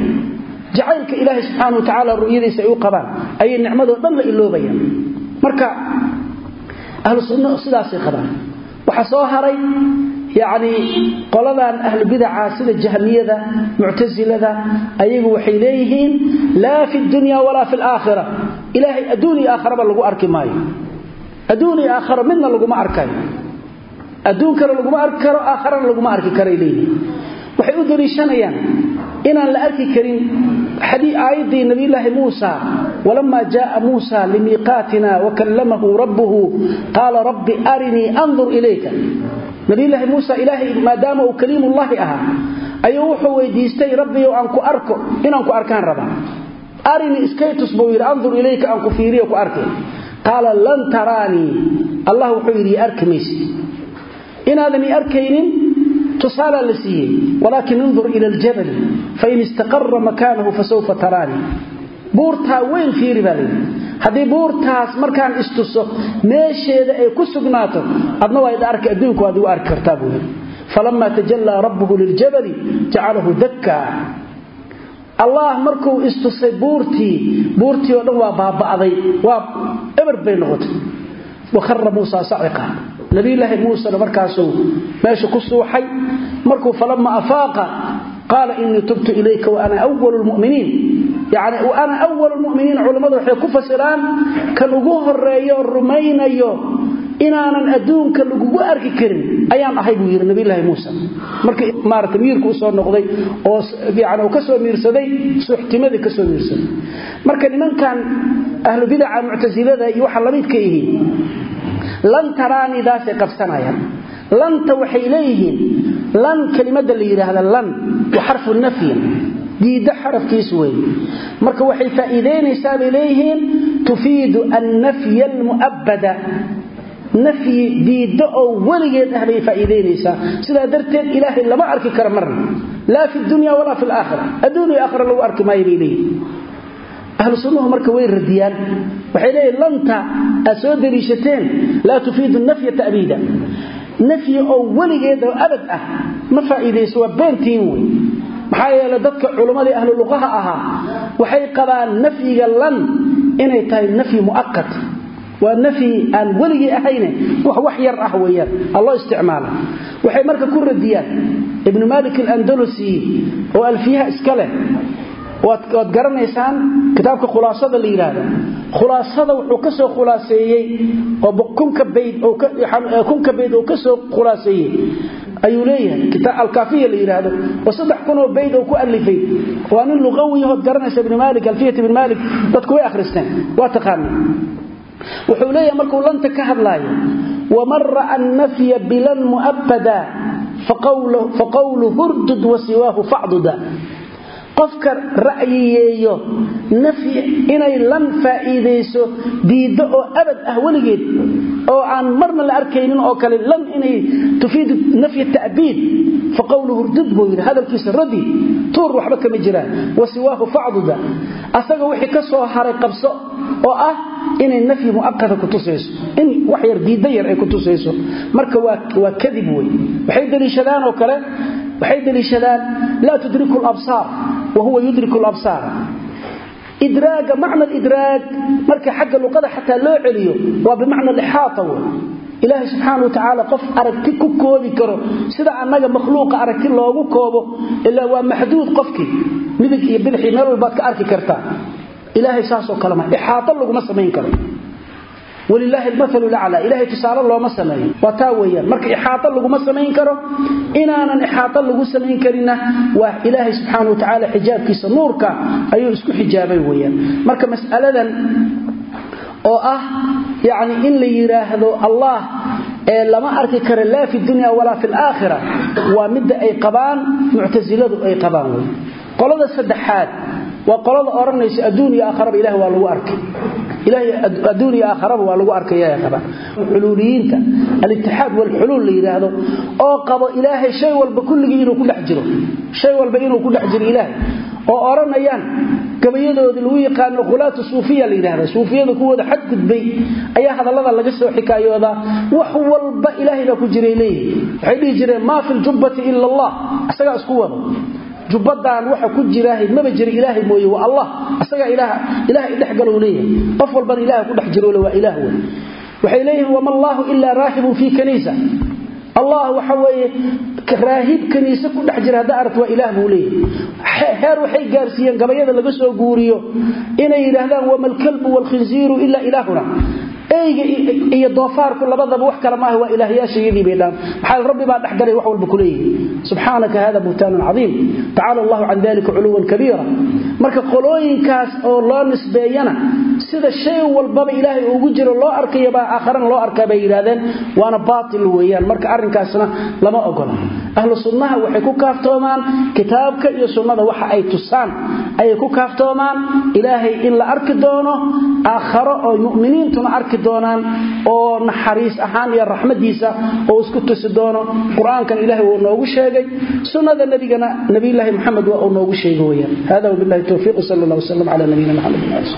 jacaylka ilaahay subxaana wa tacaala ru'yadiisa ay u qabaan ayay nicmadoo dhan la iloobayaan marka ahlu sidaasay qabaan. Waxaa soo haray yacni qoladan ahlu bidaca sida jahmiyada muctasilada ayagu waxay leeyihiin laa fi dunya walaa fi laakhira. Ilaahay adduun iyo aakharaba lagu arki maayo. Adduun iyo aakhara midna laguma arkayo. Adduunkana laguma arki karo aakharana laguma arki karay leeyihiin. Waxay u daliishanayaan inaan la arki karin aayaddii nabiyulaahi muusa walamaa jaaa muusa limiiqaatina wakallamahu rabbuhu qaala rabbi arinii andur ilayka. Nabiyulaahi muusa ilaahay maadaama uu kaliimullaahi ahaa ayuu wuxuu weydiistay rabbiyow aan ku arko inaan ku arkaan rabaa arinii iskaytus buu yidhi andur ilayka aan ku fiiriyo ku arkay qaala lan taraanii allah wuxuu yidhi arki maysi inaadan i arkaynin tusaalaa la siiyey walaakin indur ila aljabali fain istaqara makaanahu fasawfa taraanii buurtaa weyn fiiri baa layidhi haddii buurtaas markaan istuso meesheeda ay ku sugnaato adna waa ida arki adduunku waad igu arki kartaa buu yidhi. Falama tajallaa rabbuhu liljabali jacalahu dakkaa. Allah markuu istusay buurtii buurtii oo dhan waa baaba'day waa eber bay noqotay nabiyulaahi muusena markaasuu meesha ku suuxay markuu falama afaaqa qaala inii tubtu ilayka waana walu lmuminiin yani ana walu lmuminiin culammadu waxay ku fasiraan kan ugu horeeyo rumaynayo inaanan adduunka lagugu arki karin. Ayaan ahay buu yidhi nabiyulaahi muusa. Markii maarata miirku u soo noqday oo yani uu ka soo miirsaday suuxtimadii ka soo miirsaday. Marka nimankan ahlu bidaca muctasilada iyo waxa lamidka yihiin lan taraanidaasay qabsanayaan lanta waxay leeyihiin lan kelimada la yidhaahda lan wa xarfu nafyin diidda xarafkiis weeye marka waxay faa'iidaynaysaa bay leeyihiin tufiidu annafya almu'abbada. Nafyi diiddo oo weligeed ah bay faa'iidaynaysaa sidaa darteed ilaahay lama arki karo marna. Laa fi dunya walaa fi laakhira adduun iyo lagu arki maayo bay leeyihiin ahlu sunnuhu marka way radiyaan waxay leeyihiin lanta aad soo daliishateen laa tufiidu nafya ta'biida nafyi oo weligeed oo abad ah ma faa'iidayso waa beentiin wey maxaa yeele dadka culummadii ahlu luqaha ahaa waxay qabaan nafyiga lan inay tahay nafyi mu'aqat waa nafyi aan weligii ahayne wax wax yar ah weeyaan alloo isticmaala. Waxay marka ku radiyaan ibnu malik alandalusi oo alfiyaha iska leh waad garanaysaan kitaabka khulaasada la yidhaahda khulaasada wuxuu ka soo khulaaseeyey oo kunka bayd oo ka soo khulaaseeyey. Ayuu leeyahay alkaafiya la yidhaahdo oo saddex kunoo bayd oo ku alifay. Waa nin luqawiyahood garanaysa ibn malik alfiyat ibn malik dadku way akhristeen. Waa taqaana wuxuu leeyahay markuu lanta ka hadlaayo waman ra'a annafya bilan mu'abbada faqawlu hurdud wa siwaahu facduda qofka ra'yiyeeyo nafyi inay lan faa'iidayso diiddo oo abad ah weligeed oo aan marna la arkaynin oo kale lan inay tufiidu nafyi ta'biid fa qowluhu rdud buu yidhi hadalkiisa radi tuur waxba kama jiraan wa siwaahu facduda asaga wixii ka soo haray qabso oo ah inay nafyi mu'aqada ku tusayso in wax yar diiddo yar ay ku tusayso marka waa kadib wey. Waxay daliishadaan oo kale waxay daliishadaan laa tudriku labsaar wahuwa yudriku labsaar idraaga macna idraag marka xagga luqada xataa loo celiyo waa bimacna lixaata wey ilaahay subxaana wa tacaala qof aragti ku koobi karo sida annaga makhluuqa aragti loogu koobo ilaa waa maxduud qofkii midig iyo bidixii meel walbaad ka arki kartaa ilaahay saasoo kale ma ixaato laguma samayn karo walilaahi almathalu laclaa ilaahay tusaale looma sameeyo. Waa taa weeyaan. Marka ixaato laguma samayn karo inaanan ixaato lagu samayn karinna waa ilaahay subxaana wa tacaala xijaabkiisa nuurka ayuu isku xijaabay weeyaan. Marka mas'aladan oo ah yacni in la yidhaahdo allah ee lama arki karo laa fi dunya walaa fi alaakhira waa midda ay qabaan muctasiladu ay qabaan wey qolada saddexaad waa qolada odhanaysa adduun iyo aakharaba ilaah waa lagu arkay. Ilaahay adduun iyo aakharaba waa lagu arkaya qaba. Xuluuliyiinta alitixaad walxuluul la yidhaahdo oo qabo ilaahay shay walba kulligii inuu ku dhex jiro lagu yaqaano khulaatu suufiya la yidhahda suufiyada kuwooda xadgudbay ayaa hadallada laga soo xikaayoodaa wax walba ilaahay baa ku jiray leeyihi jireen maa fi ljubbati ila allah isagaa isku wado jubbadan waxa ku jiraahay maba jira ilaahay mooye waa allah. Asagaa ilaahay dhexgalow leeyahay. Qof walbana ilaah ku dhex jiroole waa ilaah wey waxay leeyihiin wama allaahu ilaa raahibun fii kaniisa. Allah waxa weeye raahib kaniise ku dhex jira hadda aragt ilaah buu heer waxay gaarsiiyeen gabayada laga soo guuriyo inay yidhaahdaan wama alkalbu waalkhinziiru ilaa ilaahuna eyga iyo doofaarku labadaba wax kale maaha waa ilaahyaashayadii bay dhaan maxaa rabbi baa dhexgalay wax walba ku subxaanaka hada buhtaanun cadiim. Tacaala allahu can dalika culuwan kabiira. Marka qolooyinkaas oo loo nisbeeyana sida shay walbaba ilaahay ugu jiro loo arkayabaa aakharana loo arkaa bay yidhahdeen waana baatil weeyaan. Marka arrinkaasna lama ogola. Ahlu sunnaha waxay ku kaaftoomaan kitaabka iyo sunnada waxa ay tusaan ayay ku kaaftoomaan ilaahay in la arki doono aakharo oo muminiintuna arki doonaan oo naxariis ahaan iyo raxmadiisa oo isku tusi doono. Qur'aankan ilahay wuu noogu sheegay sunnada nebigana nabiyulaahi moxamed waa uu noogu sheegay weyaan hada wabilahi towfiiq sal allah wslam cala nabiyina maxamed